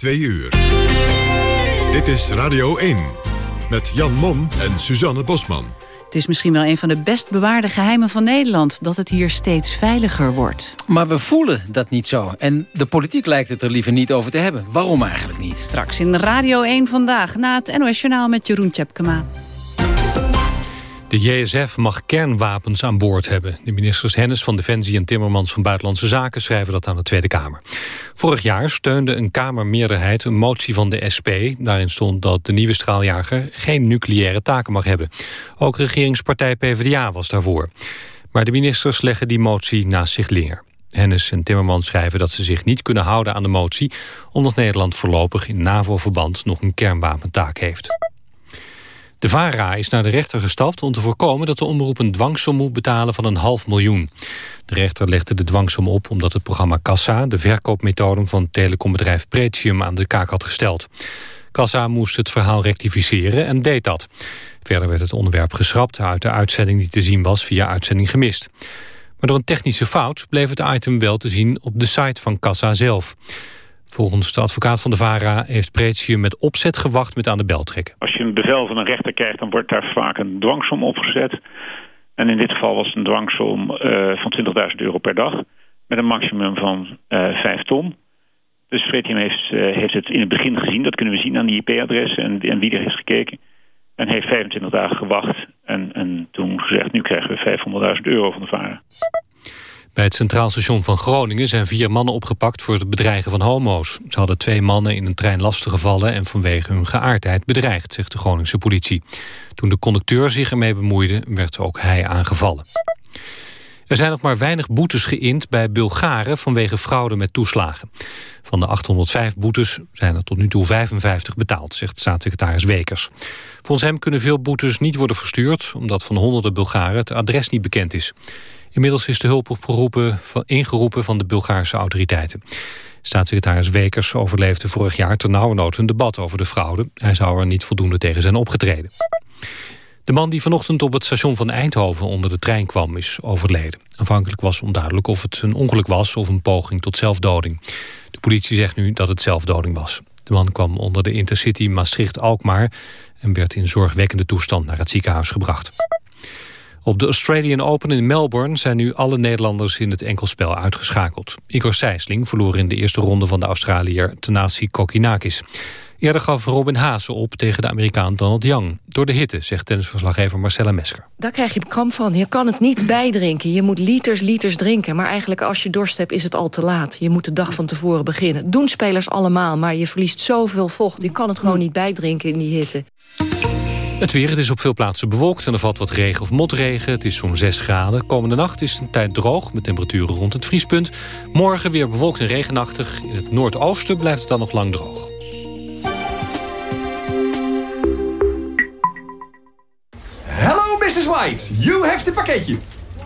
2 uur. Dit is Radio 1 met Jan Mom en Suzanne Bosman. Het is misschien wel een van de best bewaarde geheimen van Nederland... dat het hier steeds veiliger wordt. Maar we voelen dat niet zo. En de politiek lijkt het er liever niet over te hebben. Waarom eigenlijk niet? Straks in Radio 1 vandaag, na het NOS Journaal met Jeroen Tjepkema. De JSF mag kernwapens aan boord hebben. De ministers Hennis van Defensie en Timmermans van Buitenlandse Zaken schrijven dat aan de Tweede Kamer. Vorig jaar steunde een Kamermeerderheid een motie van de SP. Daarin stond dat de nieuwe straaljager geen nucleaire taken mag hebben. Ook regeringspartij PvdA was daarvoor. Maar de ministers leggen die motie naast zich neer. Hennis en Timmermans schrijven dat ze zich niet kunnen houden aan de motie... omdat Nederland voorlopig in NAVO-verband nog een kernwapentaak heeft. De VARA is naar de rechter gestapt om te voorkomen dat de omroep een dwangsom moet betalen van een half miljoen. De rechter legde de dwangsom op omdat het programma Kassa de verkoopmethoden van telecombedrijf Pretium aan de kaak had gesteld. Kassa moest het verhaal rectificeren en deed dat. Verder werd het onderwerp geschrapt uit de uitzending die te zien was via uitzending gemist. Maar door een technische fout bleef het item wel te zien op de site van Kassa zelf. Volgens de advocaat van de VARA heeft Pretium met opzet gewacht met aan de bel trekken. Als je een bevel van een rechter krijgt, dan wordt daar vaak een dwangsom opgezet. En in dit geval was het een dwangsom uh, van 20.000 euro per dag. Met een maximum van uh, eh, 5 ton. Dus Pretium heeft, uh, heeft het in het begin gezien. Dat kunnen we zien aan die IP-adressen en, en wie er heeft gekeken. En heeft 25 dagen gewacht. En, en toen gezegd, nu krijgen we 500.000 euro van de VARA. Bij het Centraal Station van Groningen zijn vier mannen opgepakt voor het bedreigen van homo's. Ze hadden twee mannen in een trein lastiggevallen en vanwege hun geaardheid bedreigd, zegt de Groningse politie. Toen de conducteur zich ermee bemoeide, werd ook hij aangevallen. Er zijn nog maar weinig boetes geïnd bij Bulgaren vanwege fraude met toeslagen. Van de 805 boetes zijn er tot nu toe 55 betaald, zegt staatssecretaris Wekers. Volgens hem kunnen veel boetes niet worden verstuurd... omdat van honderden Bulgaren het adres niet bekend is. Inmiddels is de hulp opgeroepen, ingeroepen van de Bulgaarse autoriteiten. Staatssecretaris Wekers overleefde vorig jaar ternauwernood een debat over de fraude. Hij zou er niet voldoende tegen zijn opgetreden. De man die vanochtend op het station van Eindhoven onder de trein kwam is overleden. Aanvankelijk was onduidelijk of het een ongeluk was of een poging tot zelfdoding. De politie zegt nu dat het zelfdoding was. De man kwam onder de Intercity Maastricht-Alkmaar... en werd in zorgwekkende toestand naar het ziekenhuis gebracht. Op de Australian Open in Melbourne zijn nu alle Nederlanders in het enkelspel uitgeschakeld. Igor Sijsling verloor in de eerste ronde van de Australiër Tanasi Kokinakis. Eerder gaf Robin Haase op tegen de Amerikaan Donald Young. Door de hitte, zegt tennisverslaggever Marcella Mesker. Daar krijg je kramp van. Je kan het niet bijdrinken. Je moet liters, liters drinken. Maar eigenlijk als je dorst hebt is het al te laat. Je moet de dag van tevoren beginnen. Doen spelers allemaal, maar je verliest zoveel vocht. Je kan het gewoon niet bijdrinken in die hitte. Het weer, het is op veel plaatsen bewolkt en er valt wat regen of motregen. Het is zo'n 6 graden. Komende nacht is het een tijd droog met temperaturen rond het vriespunt. Morgen weer bewolkt en regenachtig. In het noordoosten blijft het dan nog lang droog. Hello Mrs. White, you have the pakketje.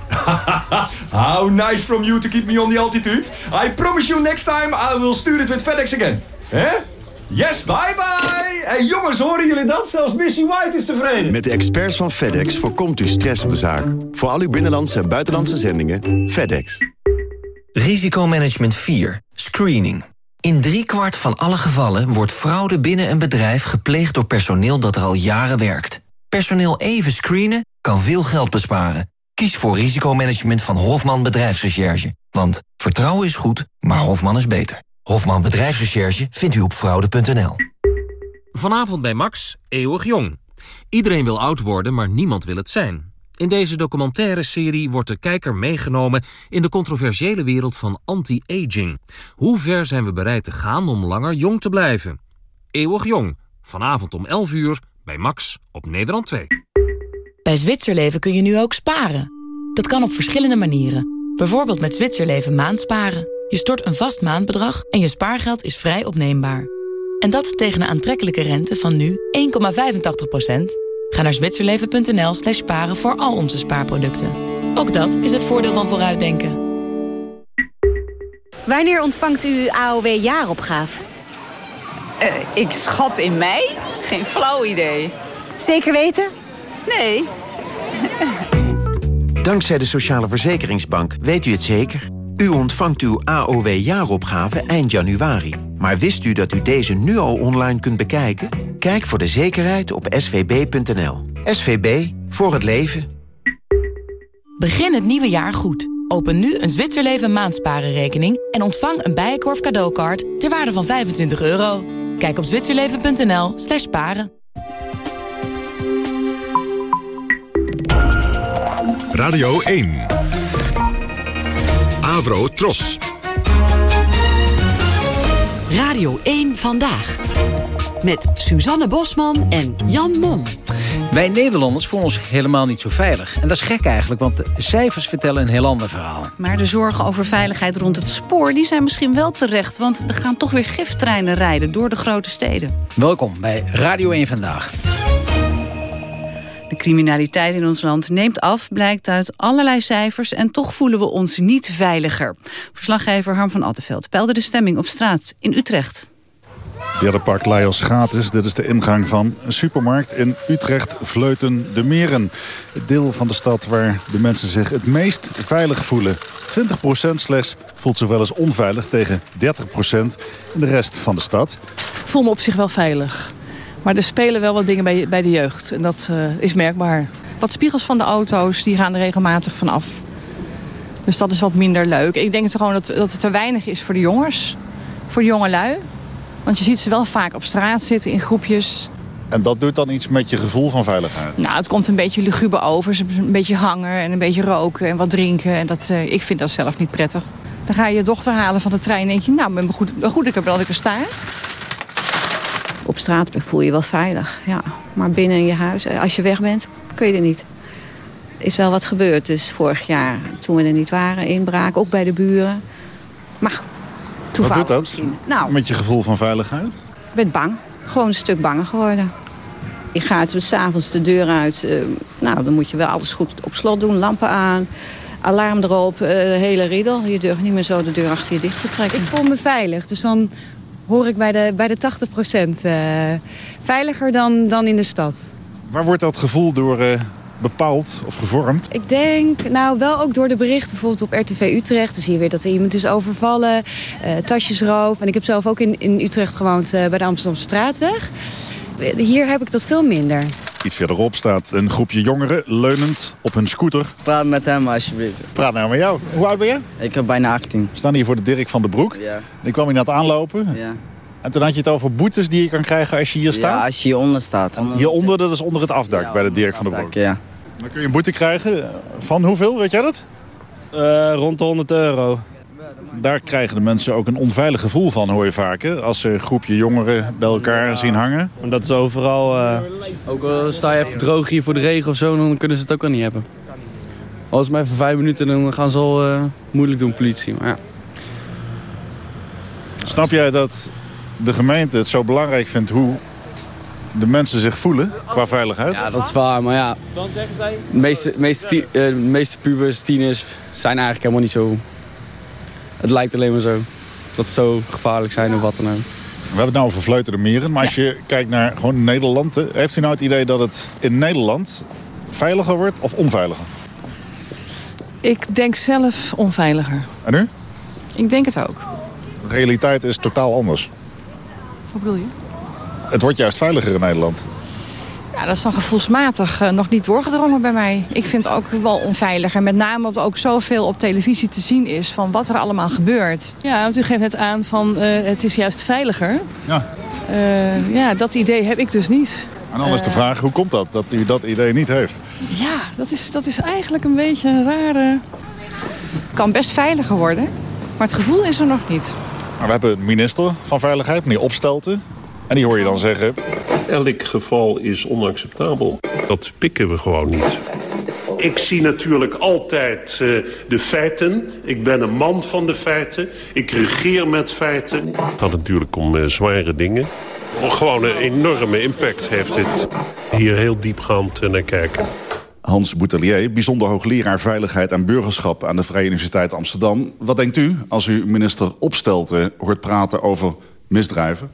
How nice from you to keep me on the altitude. I promise you next time I will stuur it with FedEx again. Hè? Yes, bye bye! Hey jongens, horen jullie dat? Zelfs Missy White is tevreden. Met de experts van FedEx voorkomt u stress op de zaak. Voor al uw binnenlandse en buitenlandse zendingen, FedEx. Risicomanagement 4. Screening. In driekwart van alle gevallen wordt fraude binnen een bedrijf gepleegd door personeel dat er al jaren werkt. Personeel even screenen kan veel geld besparen. Kies voor risicomanagement van Hofman Bedrijfsrecherche. Want vertrouwen is goed, maar Hofman is beter. Hofman Bedrijfsrecherche vindt u op fraude.nl. Vanavond bij Max, eeuwig jong. Iedereen wil oud worden, maar niemand wil het zijn. In deze documentaire serie wordt de kijker meegenomen in de controversiële wereld van anti-aging. Hoe ver zijn we bereid te gaan om langer jong te blijven? Eeuwig jong, vanavond om 11 uur bij Max op Nederland 2. Bij Zwitserleven kun je nu ook sparen. Dat kan op verschillende manieren. Bijvoorbeeld met Zwitserleven maandsparen. Je stort een vast maandbedrag en je spaargeld is vrij opneembaar. En dat tegen een aantrekkelijke rente van nu 1,85%. Ga naar zwitserleven.nl slash sparen voor al onze spaarproducten. Ook dat is het voordeel van vooruitdenken. Wanneer ontvangt u AOW-jaaropgave? Uh, ik schat in mei? Geen flauw idee. Zeker weten? Nee. Dankzij de Sociale Verzekeringsbank weet u het zeker. U ontvangt uw AOW-jaaropgave eind januari. Maar wist u dat u deze nu al online kunt bekijken? Kijk voor de zekerheid op svb.nl. SVB, voor het leven. Begin het nieuwe jaar goed. Open nu een Zwitserleven maandsparenrekening... en ontvang een Bijenkorf cadeaukaart ter waarde van 25 euro. Kijk op zwitserleven.nl slash paren. Radio 1. Avro Tros. Radio 1 Vandaag. Met Suzanne Bosman en Jan Mom. Wij Nederlanders voelen ons helemaal niet zo veilig. En dat is gek eigenlijk, want de cijfers vertellen een heel ander verhaal. Maar de zorgen over veiligheid rond het spoor die zijn misschien wel terecht... want er gaan toch weer giftreinen rijden door de grote steden. Welkom bij Radio 1 Vandaag. De criminaliteit in ons land neemt af, blijkt uit allerlei cijfers... en toch voelen we ons niet veiliger. Verslaggever Harm van Attenveld peilde de stemming op straat in Utrecht. Derde park Laios gratis. Dit is de ingang van een supermarkt in Utrecht, Vleuten de Meren. Het deel van de stad waar de mensen zich het meest veilig voelen. 20% slechts voelt zich wel eens onveilig tegen 30% in de rest van de stad. Ik voel me op zich wel veilig. Maar er spelen wel wat dingen bij, bij de jeugd. En dat uh, is merkbaar. Wat spiegels van de auto's, die gaan er regelmatig vanaf. Dus dat is wat minder leuk. Ik denk gewoon dat, dat het te weinig is voor de jongens. Voor de jongelui. Want je ziet ze wel vaak op straat zitten in groepjes. En dat doet dan iets met je gevoel van veiligheid? Nou, het komt een beetje luguber over. Ze een beetje hangen en een beetje roken en wat drinken. En dat, uh, ik vind dat zelf niet prettig. Dan ga je je dochter halen van de trein en denk je... nou, ben goed, goed ik heb dat ik er sta. Op straat voel je je wel veilig, ja. Maar binnen in je huis, als je weg bent, kun je er niet. Er is wel wat gebeurd dus vorig jaar, toen we er niet waren. Inbraak, ook bij de buren. Maar Wat doet dat nou, met je gevoel van veiligheid? Ik ben bang. Gewoon een stuk banger geworden. Je gaat dus s'avonds de deur uit. Uh, nou, dan moet je wel alles goed op slot doen. Lampen aan, alarm erop, uh, hele riedel. Je durft niet meer zo de deur achter je dicht te trekken. Ik voel me veilig, dus dan hoor ik bij de, bij de 80 procent. Uh, veiliger dan, dan in de stad. Waar wordt dat gevoel door uh, bepaald of gevormd? Ik denk, nou wel ook door de berichten bijvoorbeeld op RTV Utrecht. Dan zie je weer dat er iemand is overvallen, uh, tasjesroof. En ik heb zelf ook in, in Utrecht gewoond bij de Amsterdamse Straatweg. Hier heb ik dat veel minder. Iets verderop staat een groepje jongeren leunend op hun scooter. Praat met hem alsjeblieft. Praat nou met jou. Hoe oud ben je? Ik heb bijna 18. We staan hier voor de Dirk van den Broek. Ja. Ik kwam hier net aanlopen. Ja. En toen had je het over boetes die je kan krijgen als je hier staat? Ja, als je hieronder staat. Hieronder, dat is onder het afdak ja, bij de Dirk van den Broek. Ja. Dan kun je een boete krijgen. Van hoeveel, weet jij dat? Uh, rond de 100 euro. Daar krijgen de mensen ook een onveilig gevoel van, hoor je vaker. Als ze een groepje jongeren bij elkaar ja. zien hangen. En dat is overal... Uh... Ook al sta je even droog hier voor de regen of zo, dan kunnen ze het ook al niet hebben. Als maar even vijf minuten, dan gaan ze al uh, moeilijk doen, politie. Maar ja. Snap jij dat de gemeente het zo belangrijk vindt hoe de mensen zich voelen qua veiligheid? Ja, dat is waar, maar ja. De meeste, meeste, uh, de meeste pubers, tieners zijn eigenlijk helemaal niet zo het lijkt alleen maar zo. Dat het zo gevaarlijk zijn of wat dan ook. We hebben het nou over Vleuten de Meren. Maar als je kijkt naar gewoon Nederland... heeft u nou het idee dat het in Nederland veiliger wordt of onveiliger? Ik denk zelf onveiliger. En u? Ik denk het ook. De realiteit is totaal anders. Wat bedoel je? Het wordt juist veiliger in Nederland. Ja, dat is dan gevoelsmatig uh, nog niet doorgedrongen bij mij. Ik vind het ook wel onveilig. En met name omdat er ook zoveel op televisie te zien is... van wat er allemaal gebeurt. Ja, want u geeft net aan van uh, het is juist veiliger. Ja. Uh, ja, dat idee heb ik dus niet. En dan is de vraag, hoe komt dat, dat u dat idee niet heeft? Ja, dat is, dat is eigenlijk een beetje een rare... Het kan best veiliger worden, maar het gevoel is er nog niet. Maar we hebben een minister van Veiligheid, meneer Opstelten. En die hoor je dan zeggen... Elk geval is onacceptabel. Dat pikken we gewoon niet. Ik zie natuurlijk altijd uh, de feiten. Ik ben een man van de feiten. Ik regeer met feiten. Het gaat natuurlijk om uh, zware dingen. Gewoon een enorme impact heeft dit. Hier heel diepgaand uh, naar kijken. Hans Boutelier, bijzonder hoogleraar Veiligheid en Burgerschap... aan de Vrije Universiteit Amsterdam. Wat denkt u als u minister Opstelten hoort praten over misdrijven?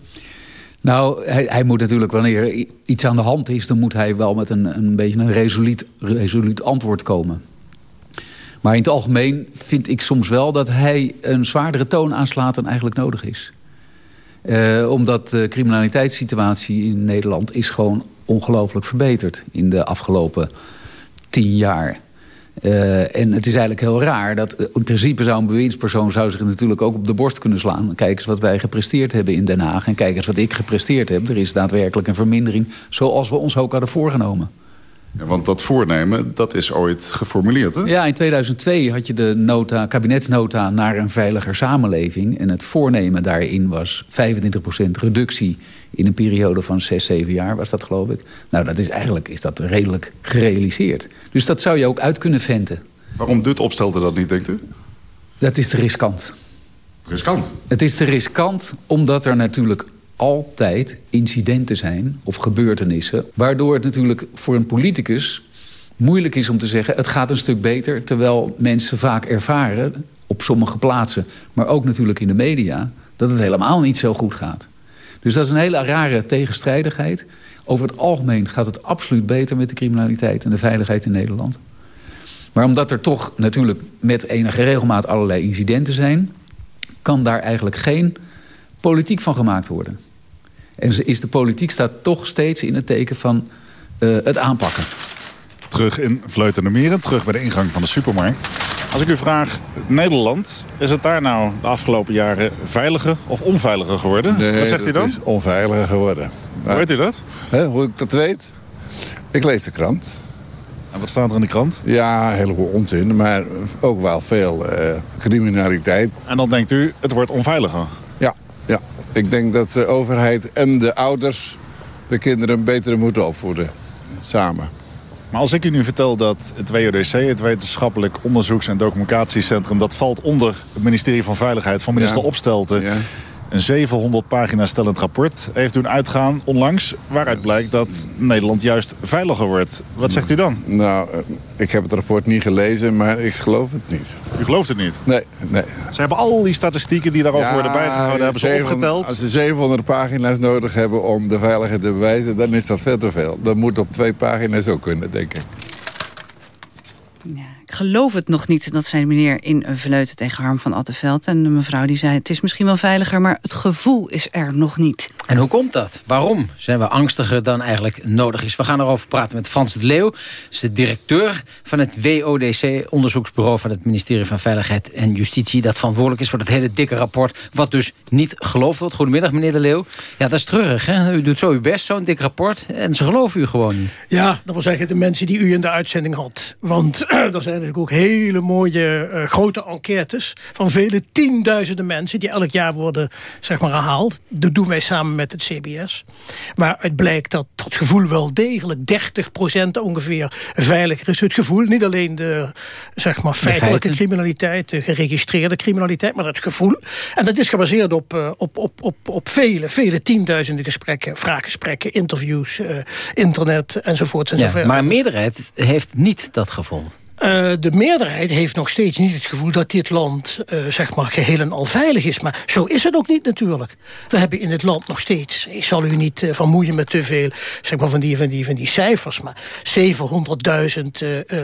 Nou, hij, moet natuurlijk wanneer iets aan de hand is... dan moet hij wel met een, een beetje een resoluut, resoluut antwoord komen. Maar in het algemeen vind ik soms wel dat hij een zwaardere toon aanslaat dan eigenlijk nodig is. Uh, omdat de criminaliteitssituatie in Nederland is gewoon ongelooflijk verbeterd in de afgelopen tien jaar. Uh, en het is eigenlijk heel raar dat in principe zou een bewindspersoon zou zich natuurlijk ook op de borst kunnen slaan. Kijk eens wat wij gepresteerd hebben in Den Haag en kijk eens wat ik gepresteerd heb. Er is daadwerkelijk een vermindering zoals we ons ook hadden voorgenomen. Ja, want dat voornemen, dat is ooit geformuleerd, hè? Ja, in 2002 had je de nota, kabinetsnota naar een veiliger samenleving. En het voornemen daarin was 25% reductie in een periode van 6, 7 jaar, was dat geloof ik. Nou, dat is eigenlijk is dat redelijk gerealiseerd. Dus dat zou je ook uit kunnen venten. Waarom doet Opstelten dat niet, denkt u? Dat is te riskant. Riskant? Het is te riskant omdat er natuurlijk altijd incidenten zijn of gebeurtenissen... waardoor het natuurlijk voor een politicus moeilijk is om te zeggen... het gaat een stuk beter, terwijl mensen vaak ervaren... op sommige plaatsen, maar ook natuurlijk in de media... dat het helemaal niet zo goed gaat. Dus dat is een hele rare tegenstrijdigheid. Over het algemeen gaat het absoluut beter met de criminaliteit... en de veiligheid in Nederland. Maar omdat er toch natuurlijk met enige regelmaat allerlei incidenten zijn... kan daar eigenlijk geen politiek van gemaakt worden. En is de politiek staat toch steeds in het teken van uh, het aanpakken. Terug in Vleuten Meren, terug bij de ingang van de supermarkt. Als ik u vraag, Nederland, is het daar nou de afgelopen jaren veiliger of onveiliger geworden? Nee, Wat zegt u dan? het is onveiliger geworden. Hoe weet u dat? Hè, hoe ik dat weet? Ik lees de krant. En wat staat er in de krant? Ja, heleboel onzin, maar ook wel veel uh, criminaliteit. En dan denkt u, het wordt onveiliger? Ja, ja. Ik denk dat de overheid en de ouders de kinderen beter moeten opvoeden. Samen. Maar als ik u nu vertel dat het WODC, het Wetenschappelijk Onderzoeks- en Documentatiecentrum... dat valt onder het ministerie van Veiligheid van minister ja. Opstelten... Ja. een 700 pagina stellend rapport heeft doen uitgaan onlangs... waaruit blijkt dat Nederland juist veiliger wordt. Wat zegt u dan? Nou, ik heb het rapport niet gelezen, maar ik geloof het niet. U gelooft het niet? Nee, nee. Ze hebben al die statistieken die daarover Ja, worden bijgehouden... hebben ze 700 opgeteld. Als ze 700 pagina's nodig hebben om de veiligheid te bewijzen... dan is dat veel te veel. Dat moet op twee pagina's ook kunnen, denk ik. Ik geloof het nog niet, dat zei meneer in Vleuten tegen Harm van Attenveld. En de mevrouw die zei, het is misschien wel veiliger, maar het gevoel is er nog niet. En hoe komt dat? Waarom zijn we angstiger dan eigenlijk nodig is? We gaan erover praten met Frans de Leeuw. is de directeur van het WODC, onderzoeksbureau van het ministerie van Veiligheid en Justitie. Dat verantwoordelijk is voor dat hele dikke rapport, wat dus niet geloofd wordt. Goedemiddag meneer de Leeuw. Ja, dat is treurig hè? U doet zo uw best, zo'n dik rapport. En ze geloven u gewoon niet. Ja, dat wil zeggen de mensen die u in de uitzending had. Want er zijn natuurlijk ook hele mooie uh, grote enquêtes... van vele tienduizenden mensen die elk jaar worden zeg maar, herhaald. Dat doen wij samen met het CBS. Waaruit blijkt dat dat gevoel wel degelijk 30% ongeveer veiliger is. Het gevoel, niet alleen de, zeg maar, feitelijke feiten. criminaliteit... de geregistreerde criminaliteit, maar het gevoel. En dat is gebaseerd op, uh, op, op, op, op vele, vele tienduizenden gesprekken... vraaggesprekken, interviews, uh, internet enzovoort. enzovoort. Ja, maar een meerderheid heeft niet dat gevoel. Uh, de meerderheid heeft nog steeds niet het gevoel dat dit land uh, zeg maar geheel en al veilig is. Maar zo is het ook niet natuurlijk. We hebben in het land nog steeds, ik zal u niet uh, vermoeien met te veel zeg maar, van, die, van, die, van die cijfers, maar 700.000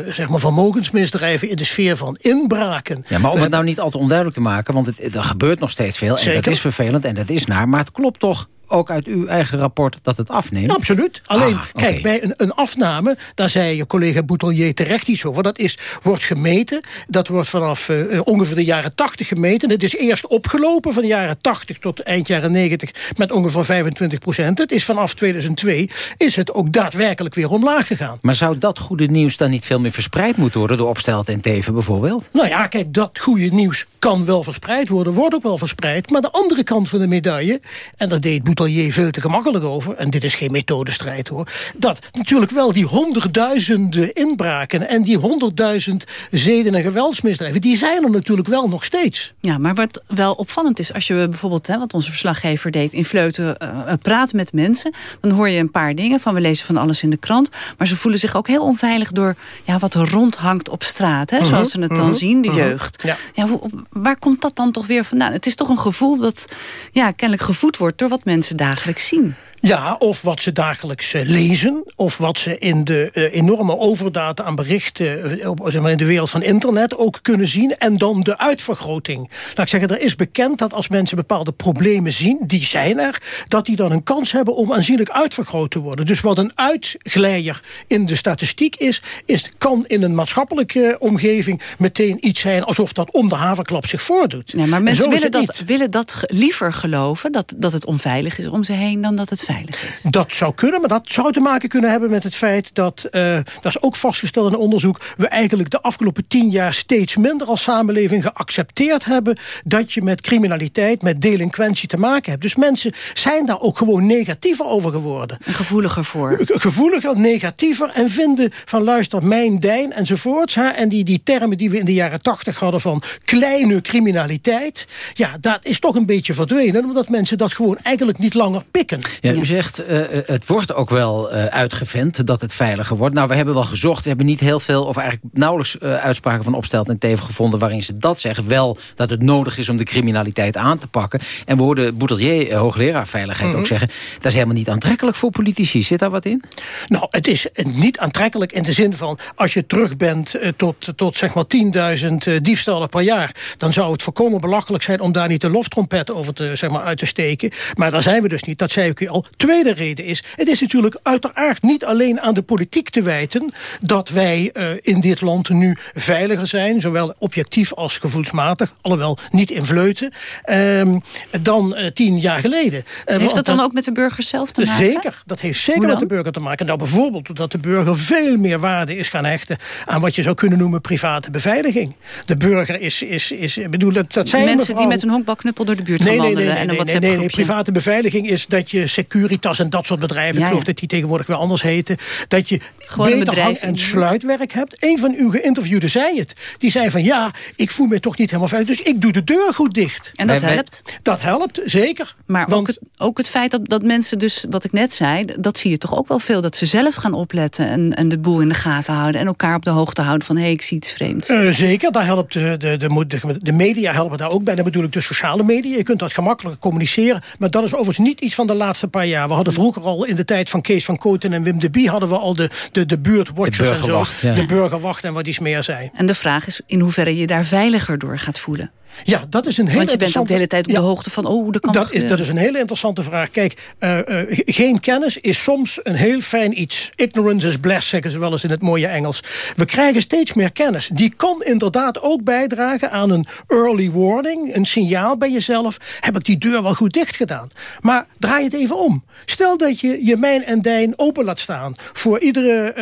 zeg maar vermogensmisdrijven in de sfeer van inbraken. Ja, maar om het nou niet al te onduidelijk te maken, want het, er gebeurt nog steeds veel. Zeker. En dat is vervelend en dat is naar, maar het klopt toch ook uit uw eigen rapport dat het afneemt? Absoluut. Alleen, Ah, kijk, oké. bij een, een afname, daar zei je collega Boutelier terecht iets over. Dat is, wordt gemeten. Dat wordt vanaf uh, ongeveer de jaren 80 gemeten. Het is eerst opgelopen van de jaren 80 tot eind jaren 90 met ongeveer 25 procent. Het is vanaf 2002 is het ook daadwerkelijk weer omlaag gegaan. Maar zou dat goede nieuws dan niet veel meer verspreid moeten worden... door Opstelt en Teven bijvoorbeeld? Nou ja, kijk, dat goede nieuws kan wel verspreid worden, wordt ook wel verspreid. Maar de andere kant van de medaille, en dat deed Boutelier veel te gemakkelijk over... en dit is geen methodestrijd hoor... dat natuurlijk wel die honderdduizenden inbraken... en die honderdduizend zeden- en geweldsmisdrijven... die zijn er natuurlijk wel nog steeds. Ja, maar wat wel opvallend is, als je bijvoorbeeld, hè, wat onze verslaggever deed in Vleuten, uh, praat met mensen, dan hoor je een paar dingen van we lezen van alles in de krant, maar ze voelen zich ook heel onveilig door ja, wat er rondhangt op straat, hè, Mhm, zoals ze het dan mhm, zien, de mhm. jeugd. Ja. Ja, hoe- waar komt dat dan toch weer vandaan? Het is toch een gevoel dat ja, kennelijk gevoed wordt door wat mensen dagelijks zien. Ja, of wat ze dagelijks uh, lezen. Of wat ze in de uh, enorme overdaad aan berichten... Uh, op, zeg maar in de wereld van internet ook kunnen zien. En dan de uitvergroting. Laat ik zeggen, er is bekend dat als mensen bepaalde problemen zien... die zijn er, dat die dan een kans hebben om aanzienlijk uitvergroot te worden. Dus wat een uitglijder in de statistiek is... is kan in een maatschappelijke omgeving meteen iets zijn... alsof dat om de haverklap zich voordoet. Nee, maar mensen willen dat, willen dat liever geloven... Dat, dat het onveilig is om ze heen dan dat het veilig is. Dat zou kunnen, maar dat zou te maken kunnen hebben met het feit dat, uh, dat is ook vastgesteld in onderzoek, we eigenlijk de afgelopen tien jaar steeds minder als samenleving geaccepteerd hebben dat je met criminaliteit, met delinquentie te maken hebt. Dus mensen zijn daar ook gewoon negatiever over geworden. En gevoeliger voor. Gevoeliger, negatiever en vinden van luister, mijn dijn enzovoorts. Hè, en die, die termen die we in de jaren tachtig hadden van kleine criminaliteit, ja, dat is toch een beetje verdwenen, omdat mensen dat gewoon eigenlijk niet langer pikken. Ja, u zegt, uh, het wordt ook wel uh, uitgevend dat het veiliger wordt. Nou, we hebben wel gezocht, we hebben niet heel veel... of eigenlijk nauwelijks uh, uitspraken van Opstelt en Teven gevonden... waarin ze dat zeggen. Wel dat het nodig is om de criminaliteit aan te pakken. En we hoorden Boutelier, hoogleraar veiligheid, Mhm. ook zeggen... dat is helemaal niet aantrekkelijk voor politici. Zit daar wat in? Nou, het is niet aantrekkelijk in de zin van... als je terug bent tot, tot zeg maar 10.000 diefstallen per jaar... dan zou het volkomen belachelijk zijn om daar niet de loftrompet over te, zeg maar, uit te steken. Maar daar zijn we dus niet. Dat zei ik u al. Tweede reden is, het is natuurlijk uiteraard niet alleen aan de politiek te wijten... dat wij uh, in dit land nu veiliger zijn, zowel objectief als gevoelsmatig... alhoewel niet in vleuten, uh, dan uh, tien jaar geleden. Uh, heeft dat dan ook met de burgers zelf te maken? Zeker, dat heeft zeker met de burger te maken. Nou, bijvoorbeeld dat de burger veel meer waarde is gaan hechten... aan wat je zou kunnen noemen private beveiliging. De burger is... is, is ik bedoel, dat, dat zijn Mensen mevrouw... die met een honkbalknuppel door de buurt nee, gaan nee, wandelen... nee, en nee, een nee, nee, private beveiliging is dat je Securitas en dat soort bedrijven... Ja, ik geloof dat die tegenwoordig weer anders heten... dat je Gewoon een beter bedrijf hang- en sluitwerk hebt. Een van uw geïnterviewden zei het. Die zei van ja, ik voel me toch niet helemaal veilig... dus ik doe de deur goed dicht. En dat helpt? Dat helpt, zeker. Maar Want ook, het, ook het feit dat, dat mensen dus, wat ik net zei... dat zie je toch ook wel veel, dat ze zelf gaan opletten... en, en de boel in de gaten houden en elkaar op de hoogte houden... van hé, hey, ik zie iets vreemds. Eh, zeker, daar helpt de, de, de, de, de media helpen daar ook bij. Dan bedoel ik de sociale media. Je kunt dat gemakkelijker communiceren. Maar dat is overigens niet iets van de laatste paar jaar. We hadden vroeger al in de tijd van Kees van Kooten en Wim de Bie... hadden we al de, de, de buurtwatchers De en zo. ja. De burgerwacht en wat iets meer zijn. En de vraag is in hoeverre je daar veiliger door gaat voelen. Ja, dat is een hele Want je bent ook de hele tijd op de hoogte van... oh, dat kan dat is, dat gebeuren. is een hele interessante vraag. Kijk, uh, uh, geen kennis is soms een heel fijn iets. Ignorance is bliss, zeggen ze wel eens in het mooie Engels. We krijgen steeds meer kennis. Die kan inderdaad ook bijdragen aan een early warning. Een signaal bij jezelf. Heb ik die deur wel goed dicht gedaan? Maar draai het even om. Stel dat je je mijn en dijn open laat staan... voor iedere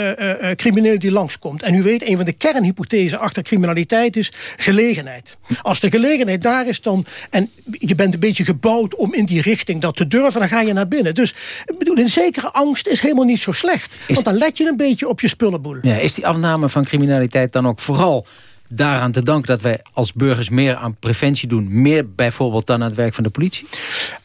uh, crimineel die langskomt. En u weet, een van de kernhypothesen achter criminaliteit is gelegenheid. Als de gelegenheid daar is dan... en je bent een beetje gebouwd om in die richting dat te durven... dan ga je naar binnen. Dus ik bedoel, een zekere angst is helemaal niet zo slecht. Want dan let je een beetje op je spullenboel. Ja, is die afname van criminaliteit dan ook vooral daaraan te danken... dat wij als burgers meer aan preventie doen? Meer bijvoorbeeld dan aan het werk van de politie?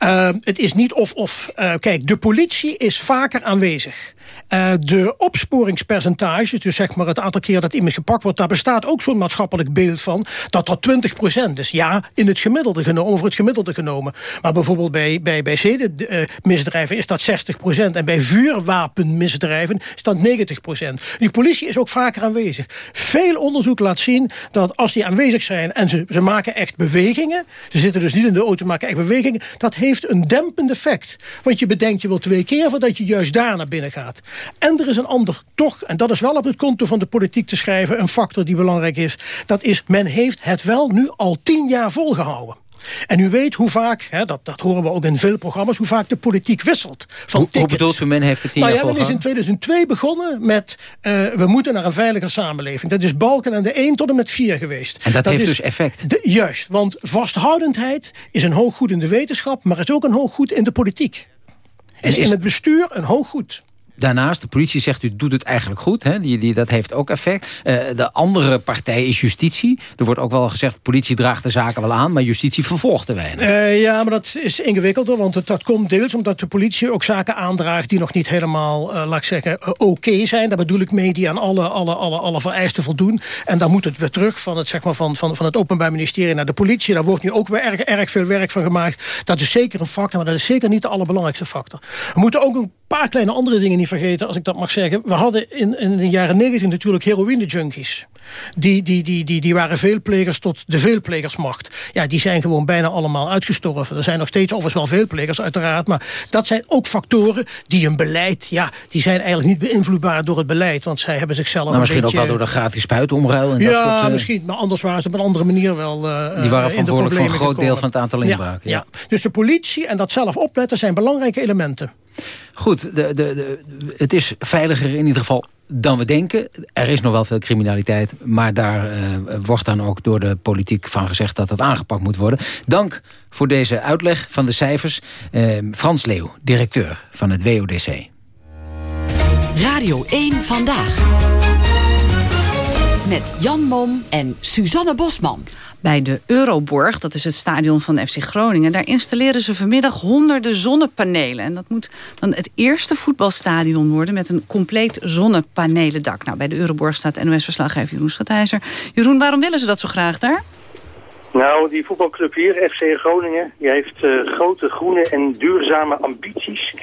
Uh, het is niet of-of. Uh, kijk, de politie is vaker aanwezig. Uh, de opsporingspercentages, dus zeg maar het aantal keer dat iemand gepakt wordt... daar bestaat ook zo'n maatschappelijk beeld van... dat dat 20% is. Ja, in het gemiddelde genomen, over het gemiddelde genomen. Maar bijvoorbeeld bij, bij, bij zedenmisdrijven is dat 60% en bij vuurwapenmisdrijven is dat 90% Die politie is ook vaker aanwezig. Veel onderzoek laat zien dat als die aanwezig zijn... en ze, ze maken echt bewegingen... ze zitten dus niet in de auto, maken echt bewegingen... dat heeft een dempend effect. Want je bedenkt je wel twee keer voordat je juist daar naar binnen gaat. En er is een ander, toch, en dat is wel op het konto van de politiek te schrijven... een factor die belangrijk is. Dat is, men heeft het wel nu al tien jaar volgehouden. En u weet hoe vaak, hè, dat, dat horen we ook in veel programma's... hoe vaak de politiek wisselt van Hoe, hoe tickets. bedoelt u, men heeft het tien Nou jaar ja, men is in volgehouden? 2002 begonnen met... uh, we moeten naar een veiliger samenleving. Dat is balken aan de 1 tot en met 4 geweest. En dat, heeft is dus effect? de- juist, want vasthoudendheid is een hoog goed in de wetenschap... maar is ook een hoog goed in de politiek. Is, is- in het bestuur een hoog goed. Daarnaast, de politie zegt u doet het eigenlijk goed. Hè? Die, die, dat heeft ook effect. Uh, de andere partij is justitie. Er wordt ook wel gezegd, politie draagt de zaken wel aan... maar justitie vervolgt te weinig. Uh, ja, maar dat is ingewikkelder. Want dat komt deels omdat de politie ook zaken aandraagt... die nog niet helemaal, uh, laat ik zeggen, oké zijn. Daar bedoel ik mee die aan alle, alle, alle, alle vereisten voldoen. En dan moet het weer terug van het, zeg maar, van, van, van het Openbaar Ministerie naar de politie. Daar wordt nu ook weer erg, erg veel werk van gemaakt. Dat is zeker een factor, maar dat is zeker niet de allerbelangrijkste factor. We moeten ook een paar kleine andere dingen niet vergeten, als ik dat mag zeggen. We hadden in, in de jaren negentig natuurlijk heroïne-junkies. Die, die, die, die, die waren veelplegers tot de veelplegersmacht. Ja, die zijn gewoon bijna allemaal uitgestorven. Er zijn nog steeds overigens wel veelplegers uiteraard. Maar dat zijn ook factoren die een beleid... ja, die zijn eigenlijk niet beïnvloedbaar door het beleid. Want zij hebben zichzelf nou, Misschien ook wel door de gratis spuitomruil. En ja, dat soort, uh... misschien. Maar anders waren ze op een andere manier wel uh, Die waren verantwoordelijk voor een groot gekomen. deel van het aantal inbraken. Ja, ja. Dus de politie en dat zelf opletten zijn belangrijke elementen. Goed, de, de, de, het is veiliger in ieder geval dan we denken. Er is nog wel veel criminaliteit, maar daar uh, wordt dan ook door de politiek van gezegd dat het aangepakt moet worden. Dank voor deze uitleg van de cijfers. Uh, Frans Leeuw, directeur van het WODC. Radio 1 Vandaag. Met Jan Mom en Suzanne Bosman. Bij de Euroborg, dat is het stadion van FC Groningen... daar installeren ze vanmiddag honderden zonnepanelen. En dat moet dan het eerste voetbalstadion worden... met een compleet zonnepanelendak. Nou, bij de Euroborg staat NOS-verslaggever Jeroen Schatijzer. Jeroen, waarom willen ze dat zo graag daar? Nou, die voetbalclub hier, FC Groningen, die heeft uh, grote groene en duurzame ambities.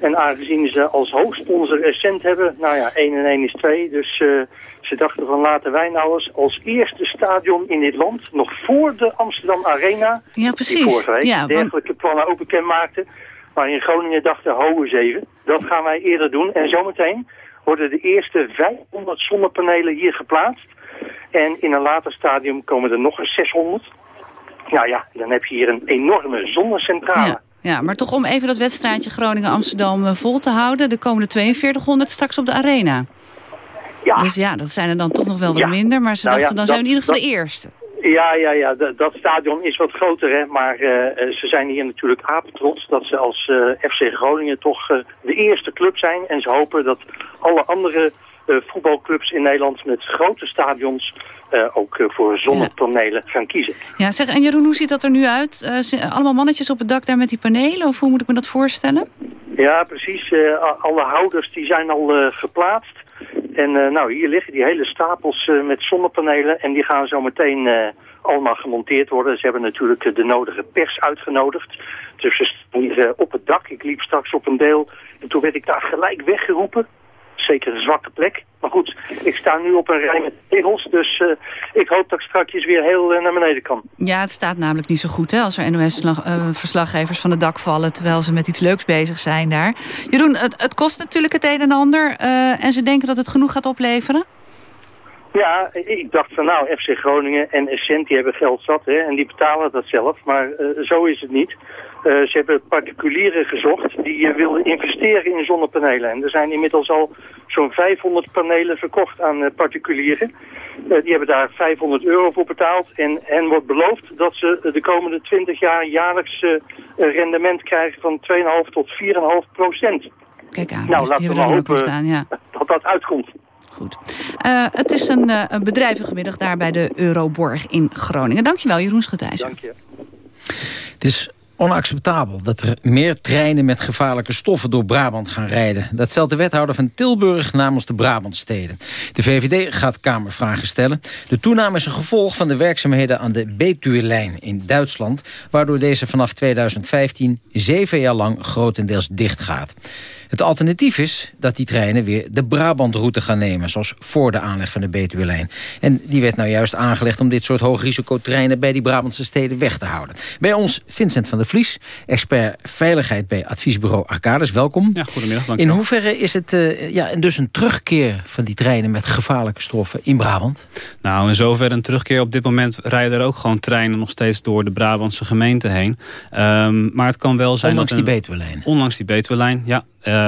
En aangezien ze als hoofdsponsor Essent hebben, nou ja, 1 en 1 is 2. Dus uh, ze dachten van laten wij nou eens als eerste stadion in dit land, nog voor de Amsterdam Arena, ja, precies. die vorige week ja, dergelijke want... plannen ook bekend maakte. Maar in Groningen dachten, ho eens even, dat gaan wij eerder doen. En zometeen worden de eerste 500 zonnepanelen hier geplaatst. En in een later stadium komen er nog eens 600. Nou ja, dan heb je hier een enorme zonnecentrale. Ja. Ja, maar toch om even dat wedstrijdje Groningen-Amsterdam vol te houden... de komende 4200 straks op de arena. Ja. Dus ja, dat zijn er dan toch nog wel wat ja. minder. Maar ze nou dachten, ja, dan dat, zijn we in ieder geval dat, de eerste. Ja, ja, ja. Dat, dat stadion is wat groter, hè. Maar uh, ze zijn hier natuurlijk apetrots dat ze als uh, FC Groningen toch uh, de eerste club zijn. En ze hopen dat alle andere voetbalclubs in Nederland met grote stadions uh, ook uh, voor zonnepanelen ja. gaan kiezen. Ja, zeg, en Jeroen, hoe ziet dat er nu uit? allemaal mannetjes op het dak daar met die panelen? Of hoe moet ik me dat voorstellen? Ja, precies. alle houders die zijn al geplaatst. En nou, hier liggen die hele stapels met zonnepanelen. En die gaan zo meteen allemaal gemonteerd worden. Ze hebben natuurlijk de nodige pers uitgenodigd. Dus ze op het dak. Ik liep straks op een deel. En toen werd ik daar gelijk weggeroepen zeker een zwakke plek. Maar goed, ik sta nu op een rij met tegels, dus uh, ik hoop dat ik straks weer heel uh, naar beneden kan. Ja, het staat namelijk niet zo goed hè, als er NOS-verslaggevers uh, van het dak vallen... terwijl ze met iets leuks bezig zijn daar. Jeroen, het, het kost natuurlijk het een en ander en ze denken dat het genoeg gaat opleveren? Ja, ik dacht van nou, FC Groningen en Essent die hebben geld zat hè, en die betalen dat zelf. Maar zo is het niet. Uh, ze hebben particulieren gezocht die uh, wilden investeren in zonnepanelen. En er zijn inmiddels al zo'n 500 panelen verkocht aan uh, particulieren. die hebben daar 500 euro voor betaald. En hen wordt beloofd dat ze de komende 20 jaar jaarlijks rendement krijgen van 2,5 tot 4,5 procent. Kijk aan, nou, dus laten we maar hopen staan, ja. dat dat uitkomt. Goed. het is een, een bedrijvige middag daar bij de Euroborg in Groningen. Dankjewel, Jeroen Schutijzer. Dank je. Het is onacceptabel dat er meer treinen met gevaarlijke stoffen door Brabant gaan rijden. Dat stelt de wethouder van Tilburg namens de Brabantsteden. De VVD gaat Kamervragen stellen. De toename is een gevolg van de werkzaamheden aan de Betuwe-lijn in Duitsland... waardoor deze vanaf 2015 zeven jaar lang grotendeels dicht gaat. Het alternatief is dat die treinen weer de Brabantroute gaan nemen... zoals voor de aanleg van de Betuwe-lijn. En die werd nou juist aangelegd om dit soort hoogrisicotreinen... bij die Brabantse steden weg te houden. Bij ons Vincent van der Vlies, expert veiligheid bij adviesbureau Arcades. Welkom. Ja, goedemiddag. Dank in hoeverre is het uh, ja, dus een terugkeer van die treinen... met gevaarlijke stoffen in Brabant? Nou, in zoverre een terugkeer. Op dit moment rijden er ook gewoon treinen... nog steeds door de Brabantse gemeente heen. Um, maar het kan wel zijn ondanks dat... die Betuwe-lijn? Ondanks die Betuwe-lijn, ja.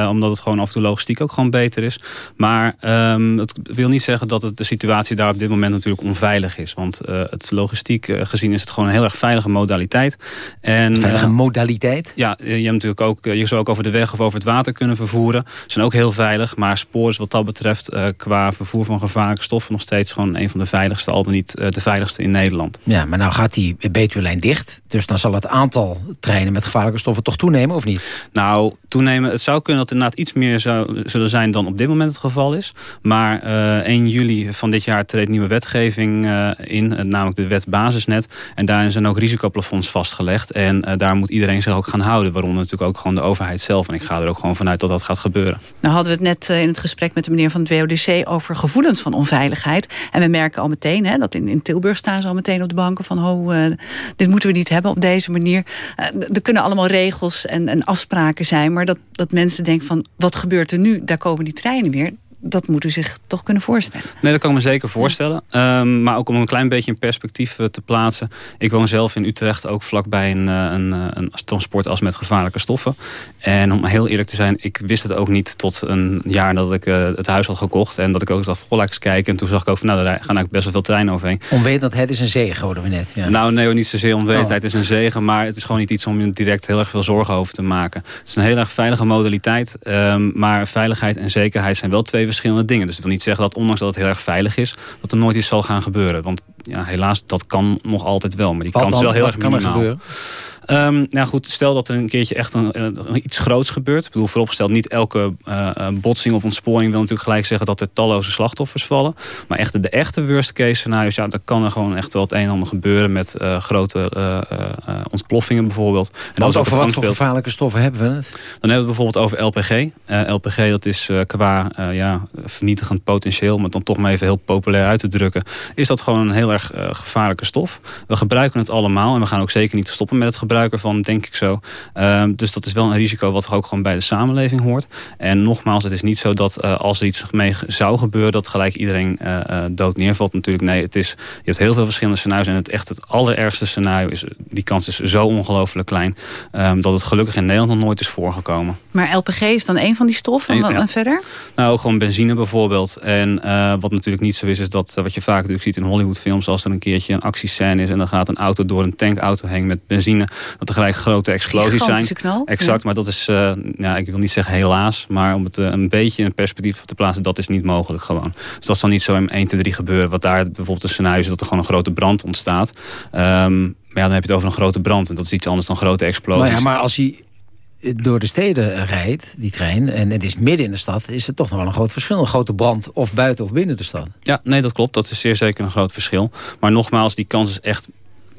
Omdat het gewoon af en toe logistiek ook gewoon beter is. Maar um, het wil niet zeggen dat het de situatie daar op dit moment natuurlijk onveilig is. Want het logistiek gezien is het gewoon een heel erg veilige modaliteit. En, veilige modaliteit? Ja, je hebt natuurlijk ook, je zou ook over de weg of over het water kunnen vervoeren. Ze zijn ook heel veilig. Maar spoor is wat dat betreft qua vervoer van gevaarlijke stoffen nog steeds gewoon een van de veiligste, al dan niet de veiligste in Nederland. Ja, maar nou gaat die Betuwe-lijn dicht. Dus dan zal het aantal treinen met gevaarlijke stoffen toch toenemen, of niet? Nou, toenemen. Het zou kunnen dat er inderdaad iets meer zou, zullen zijn dan op dit moment het geval is. Maar uh, eh, 1 juli van dit jaar treedt nieuwe wetgeving uh, in. namelijk de wet basisnet. En daarin zijn ook risicoplafonds vastgelegd. En daar moet iedereen zich ook gaan houden. Waaronder natuurlijk ook gewoon de overheid zelf. En ik ga er ook gewoon vanuit dat dat gaat gebeuren. Nou hadden we het net in het gesprek met de meneer van het WODC... over gevoelens van onveiligheid. En we merken al meteen, hè, dat in, in Tilburg staan ze al meteen op de banken... van oh, dit moeten we niet hebben op deze manier. er kunnen allemaal regels en, en afspraken zijn... maar dat, dat mensen denken van, wat gebeurt er nu? Daar komen die treinen weer dat moet u zich toch kunnen voorstellen. Nee, dat kan ik me zeker voorstellen. Um, maar ook om een klein beetje in perspectief eh, te plaatsen. Ik woon zelf in Utrecht ook vlakbij een, eh, een, eh, een transportas met gevaarlijke stoffen. En om heel eerlijk te zijn, ik wist het ook niet tot een jaar dat ik het huis had gekocht. En dat ik ook eens vol eens kijken. En toen zag ik ook van, nou, daar gaan eigenlijk best wel veel treinen overheen. Onwetendheid is een zegen, hoorden we net. Ja. Nou, nee, niet zozeer onwetendheid oh. is een zegen. Maar het is gewoon niet iets om je direct heel erg veel zorgen over te maken. Het is een heel erg veilige modaliteit. Um, maar veiligheid en zekerheid zijn wel twee verschillende dingen. Dus dat wil niet zeggen dat ondanks dat het heel erg veilig is... dat er nooit iets zal gaan gebeuren. Want ja, helaas, dat kan nog altijd wel. Maar die kans is wel heel erg minimaal. gebeuren? Um, nou goed, stel dat er een keertje echt een, uh, iets groots gebeurt. Ik bedoel, vooropgesteld, niet elke uh, botsing of ontsporing wil natuurlijk gelijk zeggen dat er talloze slachtoffers vallen. Maar echt de echte worst case scenario's, ja, dan kan er gewoon echt wel het een en ander gebeuren met uh, grote ontploffingen bijvoorbeeld. En wat over wat voor gevaarlijke stoffen hebben we het? Dan hebben we het bijvoorbeeld over LPG. LPG dat is qua ja, vernietigend potentieel, maar dan toch maar even heel populair uit te drukken, is dat gewoon een heel erg gevaarlijke stof. We gebruiken het allemaal en we gaan ook zeker niet stoppen met het van, denk ik zo. Ehm, dus dat is wel een risico wat ook gewoon bij de samenleving hoort. En nogmaals, het is niet zo dat uh, als er iets mee zou gebeuren... dat gelijk iedereen uh, dood neervalt natuurlijk. Nee, het is, je hebt heel veel verschillende scenario's. En het echt het allerergste scenario is... die kans is zo ongelooflijk klein... Um, dat het gelukkig in Nederland nog nooit is voorgekomen. Maar LPG is dan een van die stoffen? En, ja. verder? Nou, gewoon benzine bijvoorbeeld. En uh, wat natuurlijk niet zo is, is dat wat je vaak natuurlijk ziet in Hollywoodfilms... als er een keertje een actiescène is... en dan gaat een auto door een tankauto heen met benzine dat er gelijk grote explosies zijn. Knal? Exact, maar dat is, uh, ja, ik wil niet zeggen helaas, maar om het uh, een beetje in perspectief te plaatsen, dat is niet mogelijk gewoon. Dus dat zal niet zo in 1, 2, 3 gebeuren. Wat daar bijvoorbeeld een scenario is dat er gewoon een grote brand ontstaat. Um, maar ja, dan heb je het over een grote brand. En dat is iets anders dan grote explosies. Maar, ja, maar als hij door de steden rijdt, die trein, en het is midden in de stad... is het toch nog wel een groot verschil. Een grote brand of buiten of binnen de stad. Ja, nee, dat klopt. Dat is zeer zeker een groot verschil. Maar nogmaals, die kans is echt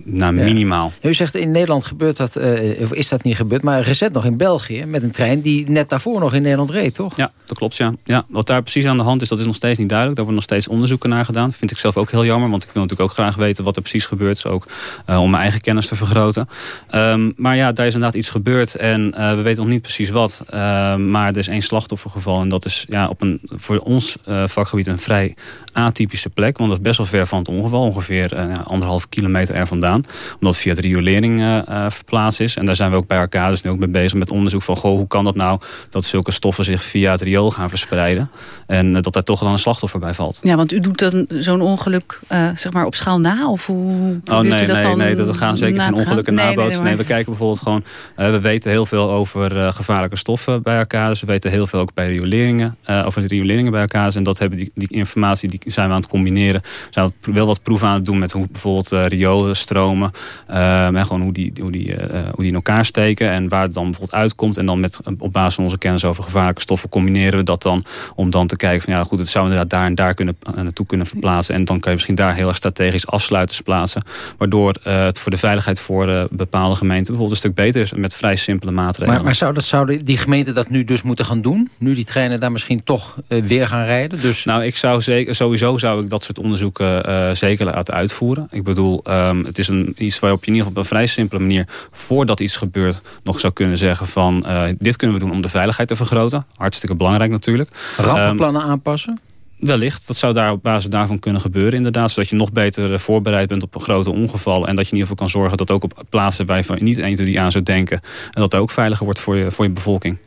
nou, minimaal. U zegt in Nederland gebeurt dat, uh, of is dat niet gebeurd, maar recent nog in België met een trein die net daarvoor nog in Nederland reed, toch? Ja, dat klopt, ja. ja. Wat daar precies aan de hand is, dat is nog steeds niet duidelijk. Daar worden nog steeds onderzoeken naar gedaan. Dat vind ik zelf ook heel jammer, want ik wil natuurlijk ook graag weten wat er precies gebeurt. ook uh, om mijn eigen kennis te vergroten. Um, maar ja, daar is inderdaad iets gebeurd en uh, we weten nog niet precies wat. Uh, maar er is één slachtoffergeval en dat is ja, op een, voor ons vakgebied een vrij atypische plek. Want dat is best wel ver van het ongeval. Ongeveer anderhalf kilometer er vandaan. Omdat het via de riolering uh, verplaatst is. En daar zijn we ook bij dus nu ook mee bezig met onderzoek van... Goh, hoe kan dat nou dat zulke stoffen zich via het riool gaan verspreiden. En dat daar toch dan een slachtoffer bij valt. Ja, want u doet dan zo'n ongeluk zeg maar op schaal na? Of hoe oh, nee, u dat nee, dan nee, dat gaan zeker geen ongelukken nee, nabootsen. Nee, we kijken bijvoorbeeld gewoon... we weten heel veel over gevaarlijke stoffen bij. Dus we weten heel veel ook bij rioleringen. over de rioleringen bij elkaar. En dat hebben die, die informatie... die zijn we aan het combineren. We zijn wel wat proeven aan het doen met hoe bijvoorbeeld uh, riolen stromen. En gewoon hoe die, hoe, die, uh, hoe die in elkaar steken. En waar het dan bijvoorbeeld uitkomt. En dan met, op basis van onze kennis over gevaarlijke stoffen combineren we dat dan. Om dan te kijken van ja goed, het zou inderdaad daar en daar kunnen, naartoe kunnen verplaatsen. En dan kan je misschien daar heel erg strategisch afsluiters plaatsen. Waardoor het voor de veiligheid voor bepaalde gemeenten bijvoorbeeld een stuk beter is. Met vrij simpele maatregelen. Maar, maar zou dat, zouden die gemeenten dat nu dus moeten gaan doen? Nu die treinen daar misschien toch weer gaan rijden? Dus... Nou, ik zou zeker, sowieso zou ik dat soort onderzoeken uh, zeker laten uitvoeren. Ik bedoel, um, het is een, iets waarop je in ieder geval op een vrij simpele manier... voordat iets gebeurt nog zou kunnen zeggen van... Uh, dit kunnen we doen om de veiligheid te vergroten. Hartstikke belangrijk natuurlijk. Rampenplannen um, aanpassen? Wellicht, dat zou daar op basis daarvan kunnen gebeuren inderdaad. Zodat je nog beter eh, voorbereid bent op een grote ongeval. En dat je in ieder geval kan zorgen dat ook op plaatsen waar je niet 1, 2, aan zou denken... en dat het ook veiliger wordt voor je, voor je bevolking.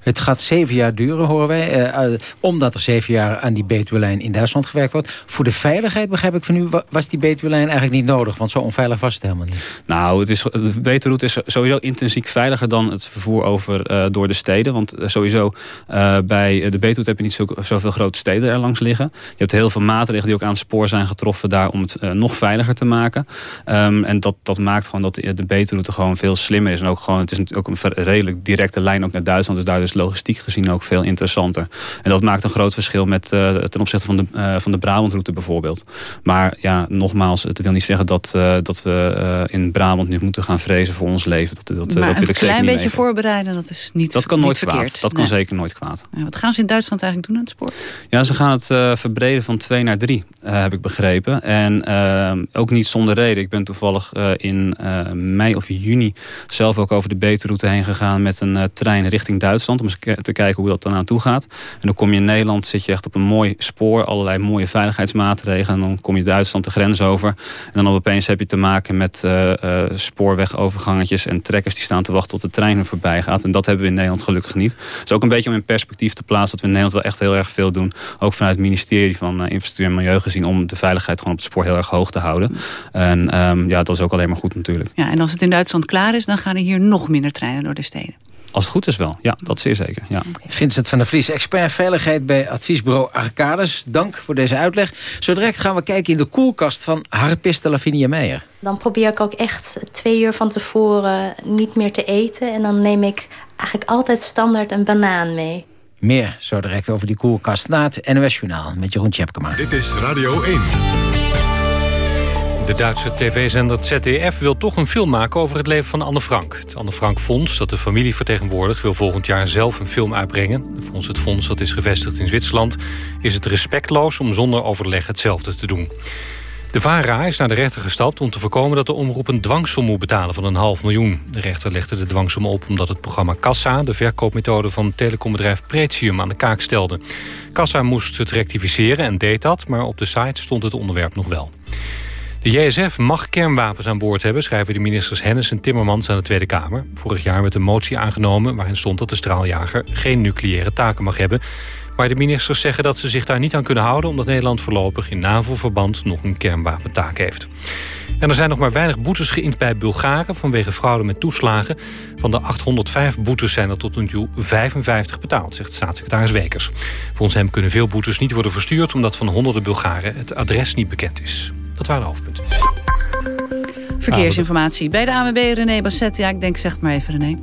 Het gaat zeven jaar duren, horen wij. omdat er zeven jaar aan die Betuwe-lijn in Duitsland gewerkt wordt. Voor de veiligheid, begrijp ik van u, was die Betuwe-lijn eigenlijk niet nodig. Want zo onveilig was het helemaal niet. Nou, het is, de is sowieso intensiek veiliger dan het vervoer over door de steden. Want sowieso bij de Betuwe heb je niet zo, zoveel grote steden er langs liggen. Je hebt heel veel maatregelen die ook aan het spoor zijn getroffen daar om het nog veiliger te maken. Um, en dat, dat maakt gewoon dat de Betuwe-route gewoon veel slimmer is. En ook gewoon, het is natuurlijk ook een redelijk directe lijn ook naar Duitsland. Dus daar is logistiek gezien ook veel interessanter. En dat maakt een groot verschil met, uh, ten opzichte van de, uh, van de Brabantroute bijvoorbeeld. Maar ja, nogmaals, het wil niet zeggen dat, uh, dat we in Brabant nu moeten gaan vrezen voor ons leven. Dat, dat, maar dat wil een klein beetje voorbereiden, dat is niet Dat kan niet nooit verkeerd. kwaad. Dat kan zeker nooit kwaad. Ja, wat gaan ze in Duitsland eigenlijk doen aan het spoor? Ja, ze gaan het verbreden van twee naar drie, heb ik begrepen. En ook niet zonder reden. Ik ben toevallig in mei of juni zelf ook over de Beterroute heen gegaan met een trein richting Duitsland. Om eens te kijken hoe dat dan aan toe gaat. En dan kom je in Nederland, zit je echt op een mooi spoor. Allerlei mooie veiligheidsmaatregelen. En dan kom je Duitsland de grens over. En dan opeens heb je te maken met uh, uh, spoorwegovergangetjes en trekkers die staan te wachten tot de trein er voorbij gaat. En dat hebben we in Nederland gelukkig niet. Dus ook een beetje om in perspectief te plaatsen dat we in Nederland wel echt heel erg veel doen. Ook vanuit het ministerie van uh, Infrastructuur en Milieu gezien om de veiligheid gewoon op het spoor heel erg hoog te houden. En um, ja, dat is ook alleen maar goed natuurlijk. Ja, en als het in Duitsland klaar is, dan gaan er hier nog minder treinen door de steden. Als het goed is wel, ja, dat zeer zeker. Ja. Vincent van der Vlies, expert veiligheid bij adviesbureau Arcades. Dank voor deze uitleg. Zo direct gaan we kijken in de koelkast van harpiste Lavinia Meijer. Dan probeer ik ook echt twee uur van tevoren niet meer te eten. En dan neem ik eigenlijk altijd standaard een banaan mee. Meer zo direct over die koelkast na het NOS Journaal met Jeroen Tjepkema. Dit is Radio 1. De Duitse tv-zender ZDF wil toch een film maken over het leven van Anne Frank. Het Anne Frank Fonds, dat de familie vertegenwoordigt... wil volgend jaar zelf een film uitbrengen. Volgens het fonds, dat is gevestigd in Zwitserland... is het respectloos om zonder overleg hetzelfde te doen. De VARA is naar de rechter gestapt om te voorkomen dat de omroep een dwangsom moet betalen van een half miljoen. De rechter legde de dwangsom op omdat het programma Kassa, de verkoopmethode van telecombedrijf Pretium, aan de kaak stelde. Kassa moest het rectificeren en deed dat, maar op de site stond het onderwerp nog wel. De JSF mag kernwapens aan boord hebben, schrijven de ministers Hennis en Timmermans aan de Tweede Kamer. Vorig jaar werd een motie aangenomen waarin stond dat de straaljager geen nucleaire taken mag hebben. Maar de ministers zeggen dat ze zich daar niet aan kunnen houden... omdat Nederland voorlopig in NAVO-verband nog een kernwapentaak heeft. En er zijn nog maar weinig boetes geïnd bij Bulgaren... vanwege fraude met toeslagen. Van de 805 boetes zijn er tot nu toe 55 betaald, zegt staatssecretaris Wekers. Volgens hem kunnen veel boetes niet worden verstuurd... omdat van honderden Bulgaren het adres niet bekend is. Dat waren de. Verkeersinformatie bij de AWB René Basset. Ja, ik denk, zeg het maar even René.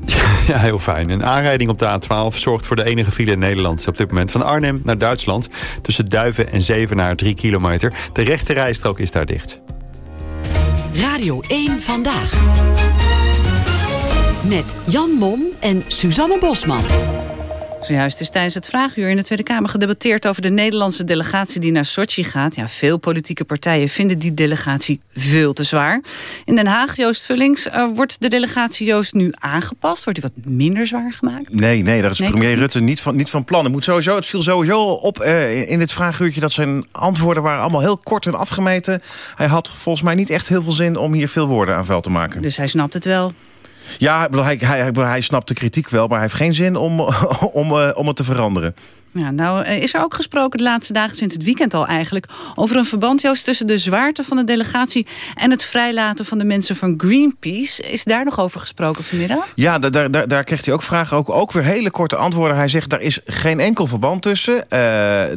Ja, heel fijn. Een aanrijding op de A12 zorgt voor de enige file in Nederland. Op dit moment van Arnhem naar Duitsland. Tussen Duiven en Zevenaar 3 kilometer. De rechte rijstrook is daar dicht. Radio 1 Vandaag. Met Jan Mom en Suzanne Bosman. Zojuist is tijdens het vraaguur in de Tweede Kamer gedebatteerd over de Nederlandse delegatie die naar Sochi gaat. Ja, veel politieke partijen vinden die delegatie veel te zwaar. In Den Haag, Joost Vullings, uh, wordt de delegatie Joost nu aangepast? Wordt die wat minder zwaar gemaakt? Nee, nee, daar is nee, premier Rutte niet van, niet van plan. Het, moet sowieso, het viel sowieso op uh, in dit vraaguurtje dat zijn antwoorden waren allemaal heel kort en afgemeten. Hij had volgens mij niet echt heel veel zin om hier veel woorden aan vuil te maken. Dus hij snapt het wel. Ja, hij, hij, hij snapt de kritiek wel, maar hij heeft geen zin om, om, om het te veranderen. Ja, nou is er ook gesproken de laatste dagen sinds het weekend al eigenlijk... over een verband, tussen de zwaarte van de delegatie... en het vrijlaten van de mensen van Greenpeace. Is daar nog over gesproken vanmiddag? Ja, daar, daar, daar kreeg hij ook vragen. Ook, ook weer hele korte antwoorden. Hij zegt, daar is geen enkel verband tussen. Uh,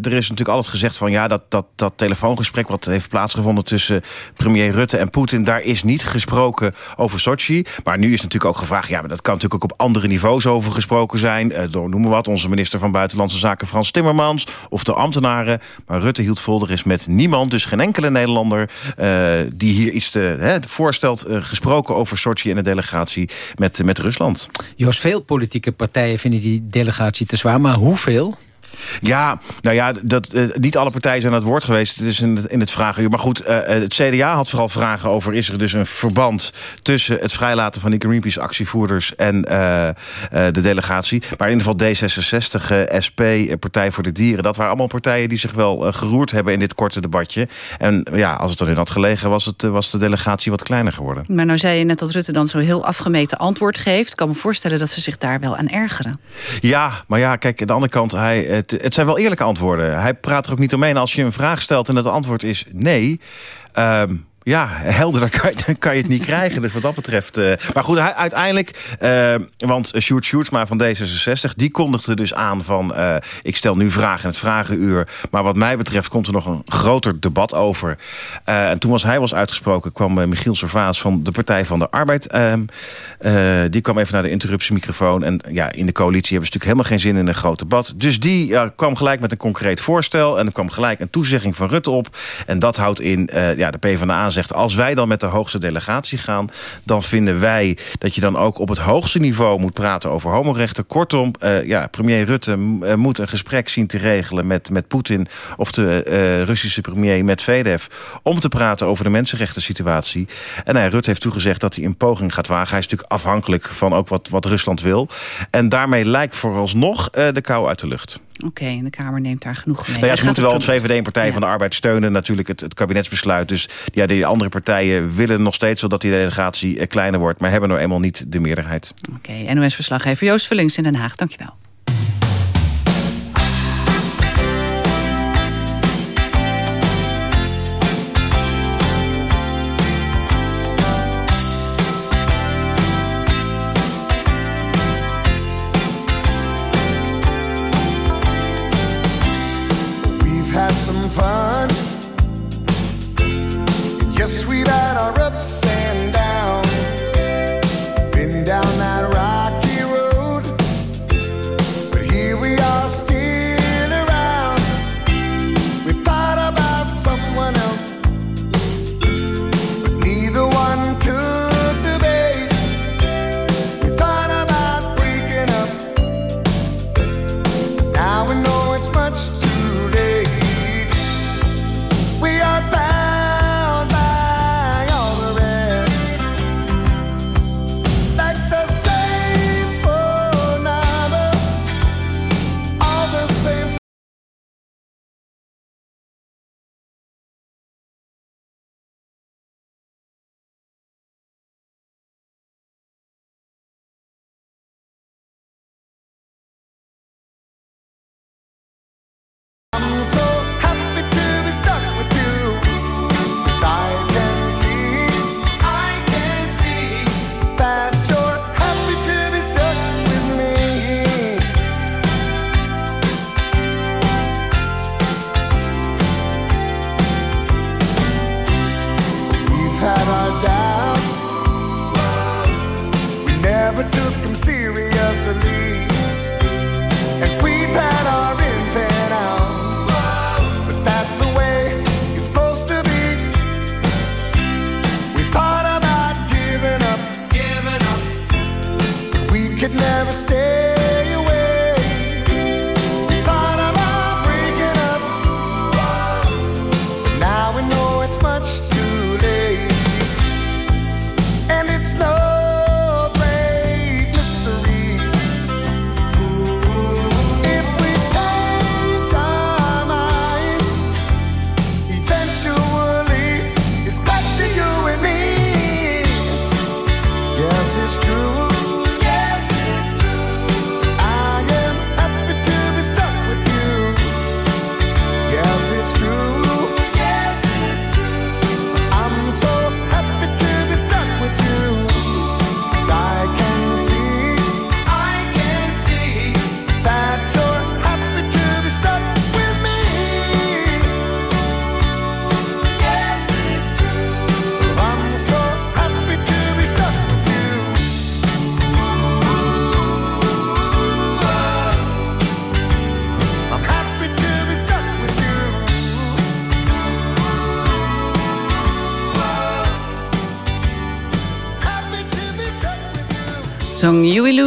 er is natuurlijk altijd gezegd van... ja, dat, dat, dat telefoongesprek wat heeft plaatsgevonden... tussen premier Rutte en Poetin... daar is niet gesproken over Sochi. Maar nu is natuurlijk ook gevraagd... ja, maar dat kan natuurlijk ook op andere niveaus over gesproken zijn. Uh, door, noem maar wat, onze minister van Buitenlandse Zaken... Frans Timmermans of de ambtenaren. Maar Rutte hield vol, er is met niemand, dus geen enkele Nederlander... Uh, die hier iets te, voorstelt, uh, gesproken over Sochi en de delegatie met, met Rusland. Joost, veel politieke partijen vinden die delegatie te zwaar, maar hoeveel? Ja, nou ja, dat, uh, niet alle partijen zijn aan het woord geweest. Het is in het, in het vragenuur. Maar goed, uh, het CDA had vooral vragen over... is er dus een verband tussen het vrijlaten van die Greenpeace-actievoerders... en uh, de delegatie. Maar in ieder geval D66, SP, Partij voor de Dieren... dat waren allemaal partijen die zich wel geroerd hebben... in dit korte debatje. En ja, als het erin had gelegen... was, het, was de delegatie wat kleiner geworden. Maar nou zei je net dat Rutte dan zo heel afgemeten antwoord geeft. Ik kan me voorstellen dat ze zich daar wel aan ergeren. Ja, maar ja, kijk, aan de andere kant... Hij, het, zijn wel eerlijke antwoorden. Hij praat er ook niet omheen. Als je een vraag stelt en het antwoord is nee... Um, ja, helder kan, je, kan je het niet krijgen. Dus wat dat betreft... Uh, maar goed, uiteindelijk... Uh, want Sjoerd Sjoerdsma van D66... die kondigde dus aan van... Uh, ik stel nu vragen in het vragenuur. Maar wat mij betreft komt er nog een groter debat over. en toen was hij was uitgesproken... kwam Michiel Servaas van de Partij van de Arbeid. Ehm, die kwam even naar de interruptiemicrofoon. En ja, in de coalitie hebben ze natuurlijk helemaal geen zin in een groot debat. Dus die kwam gelijk met een concreet voorstel. En er kwam gelijk een toezegging van Rutte op. En dat houdt in... ja, de PvdA zegt... als wij dan met de hoogste delegatie gaan... dan vinden wij dat je dan ook op het hoogste niveau moet praten over homorechten. Kortom, uh, ja, premier Rutte uh, moet een gesprek zien te regelen met, met Poetin... of de uh, Russische premier Medvedev... om te praten over de mensenrechten situatie. En hij, Rutte heeft toegezegd dat hij een poging gaat wagen. Hij is natuurlijk afhankelijk van ook wat, wat Rusland wil. En daarmee lijkt vooralsnog de kou uit de lucht. Oké, okay, en de Kamer neemt daar genoeg mee. Nou ja, ze moeten wel het VVD en Partij ja. van de Arbeid steunen. Natuurlijk het, het kabinetsbesluit. Dus ja, die andere partijen willen nog steeds wel dat die delegatie kleiner wordt. Maar hebben nou eenmaal niet de meerderheid. Oké, okay, NOS-verslaggever Joost Vullings in Den Haag. Dankjewel. that are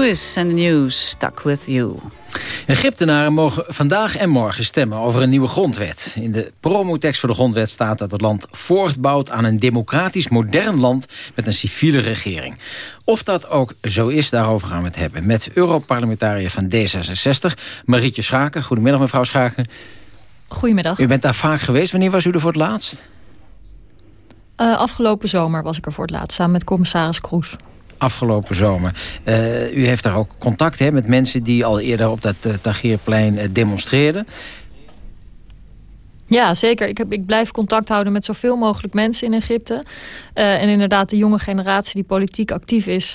Lewis en the News, Stuck With You. Egyptenaren mogen vandaag en morgen stemmen over een nieuwe grondwet. In de promotekst voor de grondwet staat dat het land voortbouwt aan een democratisch modern land met een civiele regering. Of dat ook zo is, daarover gaan we het hebben. Met Europarlementariër van D66, Marietje Schaken. Goedemiddag mevrouw Schaken. Goedemiddag. U bent daar vaak geweest. Wanneer was u er voor het laatst? Uh, afgelopen zomer was ik er voor het laatst, samen met commissaris Kroes afgelopen zomer. Uh, u heeft daar ook contact hè, met mensen die al eerder op dat uh, Tagierplein uh, demonstreerden. Ja, zeker. Ik, heb, ik blijf contact houden met zoveel mogelijk mensen in Egypte. en inderdaad, de jonge generatie die politiek actief is...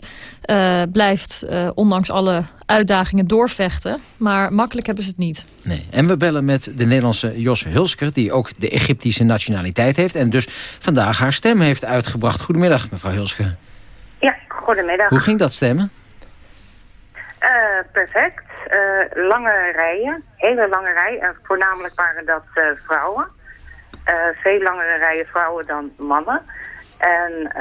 blijft ondanks alle uitdagingen doorvechten. Maar makkelijk hebben ze het niet. Nee. En we bellen met de Nederlandse Jos Hulsker... die ook de Egyptische nationaliteit heeft... en dus vandaag haar stem heeft uitgebracht. Goedemiddag, mevrouw Hulsker. Ja, goedemiddag. Hoe ging dat stemmen? Uh, perfect. Uh, lange rijen, hele lange rijen. En voornamelijk waren dat uh, vrouwen. veel langere rijen vrouwen dan mannen. En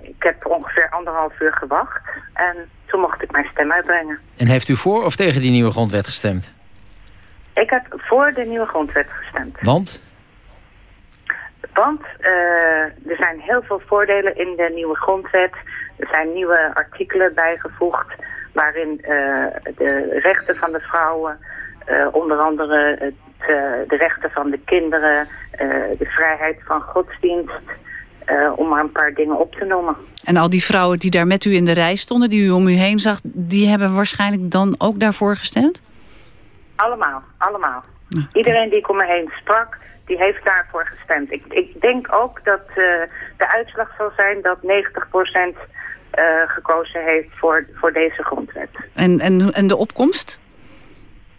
ik heb ongeveer anderhalf uur gewacht. En toen mocht ik mijn stem uitbrengen. En heeft u voor of tegen die nieuwe grondwet gestemd? Ik heb voor de nieuwe grondwet gestemd. Want? Want er zijn heel veel voordelen in de nieuwe grondwet... Er zijn nieuwe artikelen bijgevoegd waarin uh, de rechten van de vrouwen, uh, onder andere het, de rechten van de kinderen, de vrijheid van godsdienst, om maar een paar dingen op te noemen. En al die vrouwen die daar met u in de rij stonden, die u om u heen zag, die hebben waarschijnlijk dan ook daarvoor gestemd? Allemaal, allemaal. Iedereen die ik om me heen sprak, die heeft daarvoor gestemd. Ik, ik denk ook dat de uitslag zal zijn dat 90 procent uh, gekozen heeft voor, voor deze grondwet. En, en, en de opkomst?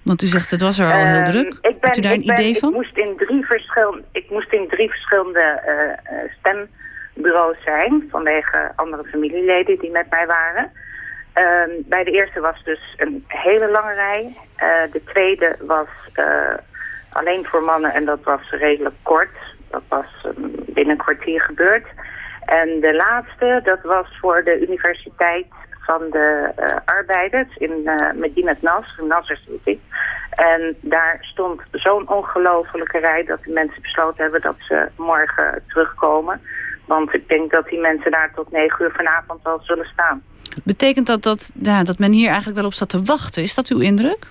Want u zegt het was er al heel uh, druk. Ik ben, u daar een ben, idee van? Ik moest in drie, verschil, ik moest in drie verschillende uh, stembureaus zijn... vanwege andere familieleden die met mij waren. Ehm, bij de eerste was dus een hele lange rij. de tweede was alleen voor mannen en dat was redelijk kort. Dat was binnen een kwartier gebeurd. En de laatste, dat was voor de Universiteit van de uh, Arbeiders in uh, Medina Nas, in Nasser City. En daar stond zo'n ongelofelijke rij dat de mensen besloten hebben dat ze morgen terugkomen. Want ik denk dat die mensen daar tot negen uur vanavond al zullen staan. Betekent dat dat, ja, dat men hier eigenlijk wel op staat te wachten? Is dat uw indruk?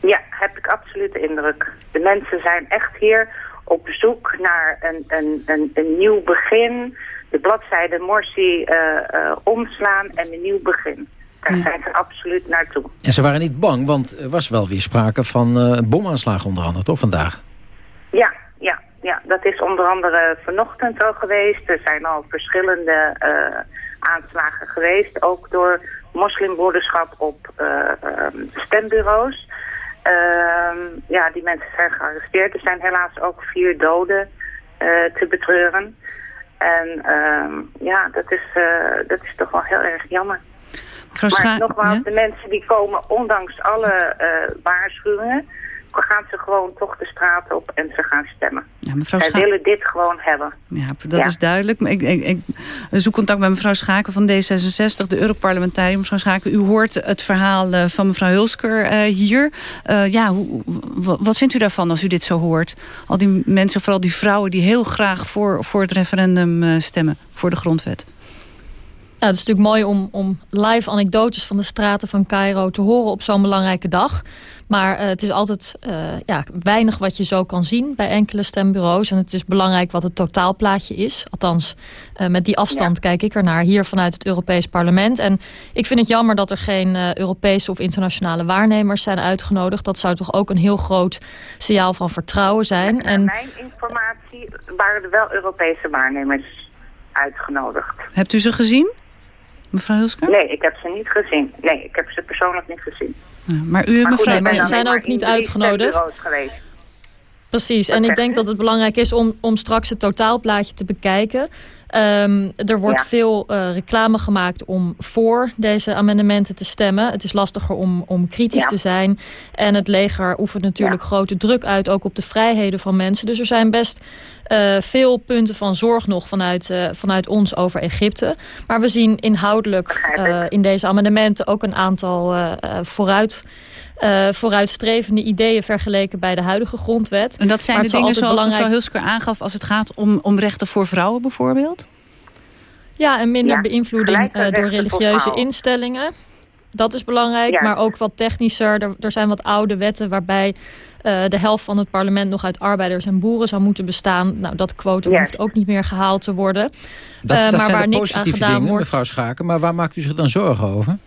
Ja, heb ik absoluut de indruk. De mensen zijn echt hier op zoek naar een, een, een, een nieuw begin. De bladzijde Morsi uh, uh, omslaan en een nieuw begin. Daar ja. zijn ze absoluut naartoe. En ze waren niet bang, want er was wel weer sprake van uh, bomaanslagen onder andere, toch, vandaag? Ja, ja, ja, dat is onder andere vanochtend al geweest. Er zijn al verschillende aanslagen geweest, ook door moslimbroederschap op stembureaus. Uh, ja, die mensen zijn gearresteerd. Er zijn helaas ook vier doden uh, te betreuren. En uh, ja, dat is, uh, dat is toch wel heel erg jammer. Maar nogmaals, ja? de mensen die komen, ondanks alle waarschuwingen gaan ze gewoon toch de straat op en ze gaan stemmen. Ja, mevrouw Zij willen dit gewoon hebben. Ja, dat ja. is duidelijk. Ik, ik, ik, zoek contact met mevrouw Schaken van D66, de Europarlementariër. Mevrouw Schaken, u hoort het verhaal uh, van mevrouw Hulsker uh, hier. Uh, ja, hoe, wat vindt u daarvan als u dit zo hoort? Al die mensen, vooral die vrouwen die heel graag voor, voor het referendum stemmen, voor de grondwet. Ja, het is natuurlijk mooi om, om live anekdotes van de straten van Cairo te horen op zo'n belangrijke dag. Maar uh, het is altijd uh, ja, weinig wat je zo kan zien bij enkele stembureaus. En het is belangrijk wat het totaalplaatje is. Althans, uh, met die afstand ja. kijk ik ernaar hier vanuit het Europees Parlement. En ik vind het jammer dat er geen Europese of internationale waarnemers zijn uitgenodigd. Dat zou toch ook een heel groot signaal van vertrouwen zijn. Naar en... mijn informatie waren er wel Europese waarnemers uitgenodigd. Hebt u ze gezien? Mevrouw Hulsker? Nee, ik heb ze niet gezien. Nee, ik heb ze persoonlijk niet gezien. Ja, maar u, maar mevrouw... Goed, maar ze zijn ook niet uitgenodigd. Geweest. Precies, en ik denk dat het belangrijk is om, om straks het totaalplaatje te bekijken. Um, er wordt veel uh, reclame gemaakt om voor deze amendementen te stemmen. Het is lastiger om, om kritisch ja. te zijn. En het leger oefent natuurlijk ja. grote druk uit, ook op de vrijheden van mensen. Dus er zijn best uh, veel punten van zorg nog vanuit, uh, vanuit ons over Egypte. Maar we zien inhoudelijk in deze amendementen ook een aantal vooruit... Uh, vooruitstrevende ideeën vergeleken bij de huidige grondwet. En dat zijn de dingen zoals belangrijk... mevrouw Hulsker aangaf... als het gaat om, om rechten voor vrouwen bijvoorbeeld? Ja, en minder ja, beïnvloeding uh, door religieuze instellingen. Dat is belangrijk, ja. maar ook wat technischer. Er, er, zijn wat oude wetten waarbij uh, de helft van het parlement nog uit arbeiders en boeren zou moeten bestaan. Nou, dat quotum hoeft ook niet meer gehaald te worden. Dat, uh, dat maar waar niks aan gedaan dingen, wordt. mevrouw Schaken. Maar waar maakt u zich dan zorgen over?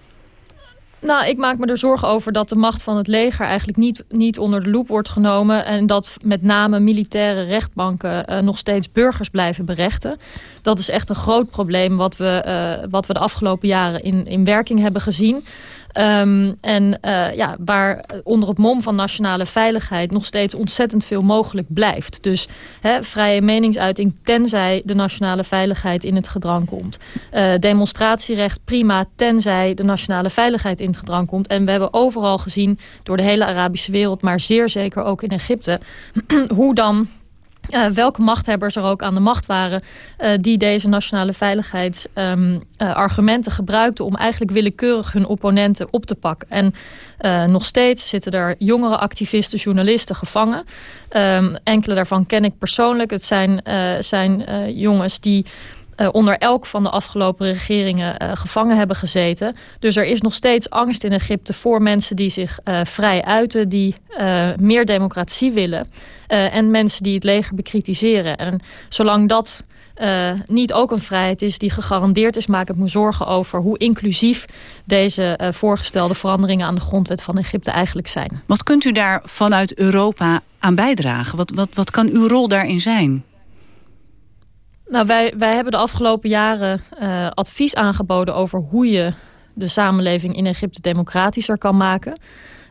Nou, ik maak me er zorgen over dat de macht van het leger eigenlijk niet, niet onder de loep wordt genomen. En dat met name militaire rechtbanken uh, nog steeds burgers blijven berechten. Dat is echt een groot probleem wat we, uh, wat we de afgelopen jaren in, in werking hebben gezien. Um, en uh, ja, waar onder het mom van nationale veiligheid nog steeds ontzettend veel mogelijk blijft. Dus hè, vrije meningsuiting tenzij de nationale veiligheid in het gedrang komt. Uh, demonstratierecht prima tenzij de nationale veiligheid in het gedrang komt. En we hebben overal gezien door de hele Arabische wereld, maar zeer zeker ook in Egypte, hoe dan uh, welke machthebbers er ook aan de macht waren... Uh, die deze nationale veiligheidsargumenten um, uh, gebruikten... om eigenlijk willekeurig hun opponenten op te pakken. En nog steeds zitten er jongere activisten, journalisten gevangen. Um, enkele daarvan ken ik persoonlijk. Het zijn, zijn jongens die uh, onder elk van de afgelopen regeringen uh, gevangen hebben gezeten. Dus er is nog steeds angst in Egypte voor mensen die zich uh, vrij uiten... die meer democratie willen en mensen die het leger bekritiseren. En zolang dat niet ook een vrijheid is die gegarandeerd is... maak ik me zorgen over hoe inclusief deze voorgestelde veranderingen... aan de grondwet van Egypte eigenlijk zijn. Wat kunt u daar vanuit Europa aan bijdragen? Wat, wat, wat kan uw rol daarin zijn? Nou, wij, wij hebben de afgelopen jaren uh, advies aangeboden over hoe je de samenleving in Egypte democratischer kan maken.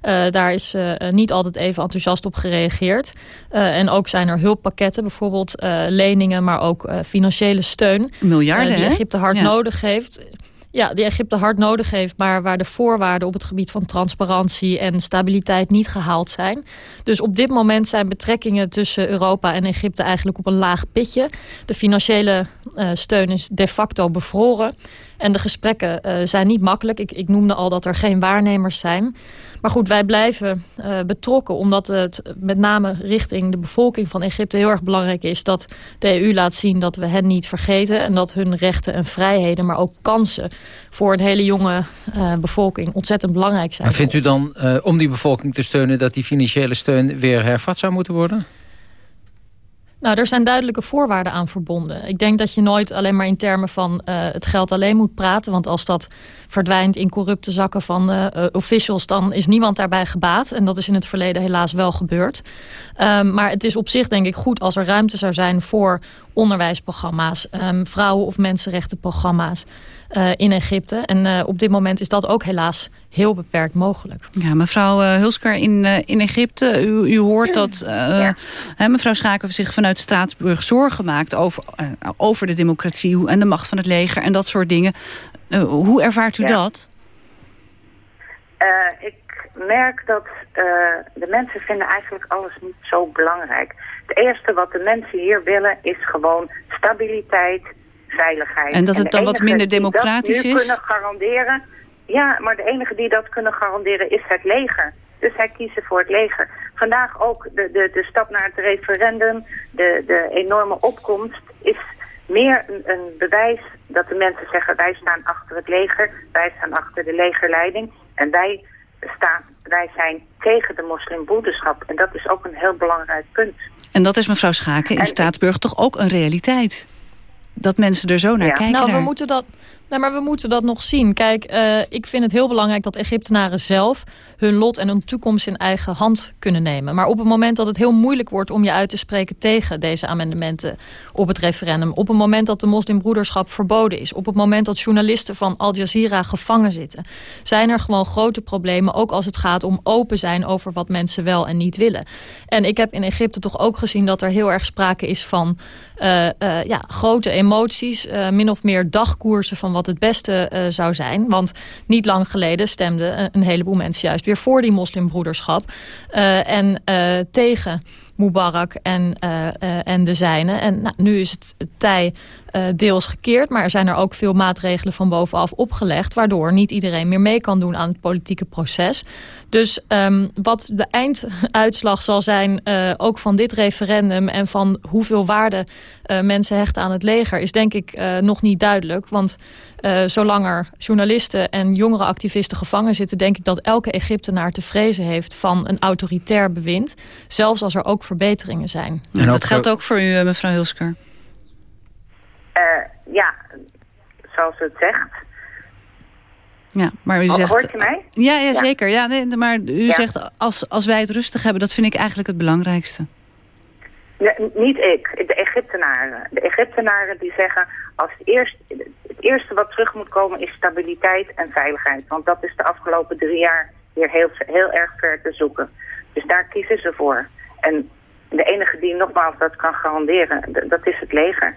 Uh, daar is uh, niet altijd even enthousiast op gereageerd. Uh, en ook zijn er hulppakketten, bijvoorbeeld leningen, maar ook financiële steun. Miljarden, Die Egypte hard ja. nodig heeft. Ja, die Egypte hard nodig heeft, maar waar de voorwaarden op het gebied van transparantie en stabiliteit niet gehaald zijn. Dus op dit moment zijn betrekkingen tussen Europa en Egypte eigenlijk op een laag pitje. De financiële uh, steun is de facto bevroren. En de gesprekken uh, zijn niet makkelijk. Ik, ik noemde al dat er geen waarnemers zijn. Maar goed, wij blijven uh, betrokken omdat het met name richting de bevolking van Egypte heel erg belangrijk is dat de EU laat zien dat we hen niet vergeten en dat hun rechten en vrijheden, maar ook kansen voor een hele jonge uh, bevolking ontzettend belangrijk zijn. Maar vindt u dan om die bevolking te steunen dat die financiële steun weer hervat zou moeten worden? Nou, er zijn duidelijke voorwaarden aan verbonden. Ik denk dat je nooit alleen maar in termen van uh, het geld alleen moet praten. Want als dat verdwijnt in corrupte zakken van uh, officials... dan is niemand daarbij gebaat. En dat is in het verleden helaas wel gebeurd. Um, maar het is op zich denk ik goed als er ruimte zou zijn voor onderwijsprogramma's... Um, vrouwen- of mensenrechtenprogramma's uh, in Egypte. En uh, op dit moment is dat ook helaas heel beperkt mogelijk. Ja, mevrouw uh, Hulsker in, in Egypte, u, u hoort dat uh, ja. hè, mevrouw Schaken zich vanuit Straatsburg zorgen maakt over, over de democratie en de macht van het leger en dat soort dingen. hoe ervaart u ja. dat? Merk dat de mensen vinden eigenlijk alles niet zo belangrijk. Het eerste wat de mensen hier willen is gewoon stabiliteit, veiligheid. En dat het dan wat minder democratisch is? kunnen garanderen ja, maar de enige die dat kunnen garanderen is het leger. Dus zij kiezen voor het leger. Vandaag ook de, de, de stap naar het referendum, de, de enorme opkomst... is meer een, een bewijs dat de mensen zeggen... wij staan achter het leger, wij staan achter de legerleiding... en wij, staan, wij zijn tegen de moslimbroederschap. En dat is ook een heel belangrijk punt. En dat is mevrouw Schaken in en, Straatsburg toch ook een realiteit? Dat mensen er zo naar ja. kijken? Nou, naar... we moeten dat... Nee, maar we moeten dat nog zien. Kijk, uh, ik vind het heel belangrijk dat Egyptenaren zelf hun lot en hun toekomst in eigen hand kunnen nemen. Maar op het moment dat het heel moeilijk wordt om je uit te spreken tegen deze amendementen op het referendum, op het moment dat de moslimbroederschap verboden is, op het moment dat journalisten van Al Jazeera gevangen zitten, zijn er gewoon grote problemen, ook als het gaat om open zijn over wat mensen wel en niet willen. En ik heb in Egypte toch ook gezien dat er heel erg sprake is van uh, uh, ja, grote emoties min of meer dagkoersen van wat het beste zou zijn. Want niet lang geleden stemden een heleboel mensen juist weer voor die moslimbroederschap. en tegen Mubarak en, en de zijne. En nou, nu is het tij uh, deels gekeerd. Maar er zijn er ook veel maatregelen van bovenaf opgelegd... waardoor niet iedereen meer mee kan doen aan het politieke proces. Dus um, wat de einduitslag zal zijn, uh, ook van dit referendum... en van hoeveel waarde uh, mensen hechten aan het leger... is denk ik nog niet duidelijk. Want zolang er journalisten en jongere activisten gevangen zitten... denk ik dat elke Egyptenaar te vrezen heeft van een autoritair bewind. Zelfs als er ook verbeteringen zijn. En dat geldt ook voor u, mevrouw Hulsker. Ja, zoals het zegt. Ja, maar u zegt... Hoort je mij? Ja, ja, zeker. Ja, nee, maar u zegt, als, als wij het rustig hebben, dat vind ik eigenlijk het belangrijkste. Nee, niet ik, de Egyptenaren. De Egyptenaren die zeggen, als het, eerst, het eerste wat terug moet komen is stabiliteit en veiligheid. Want dat is de afgelopen drie jaar weer heel, heel erg ver te zoeken. Dus daar kiezen ze voor. En de enige die nogmaals dat kan garanderen, dat is het leger.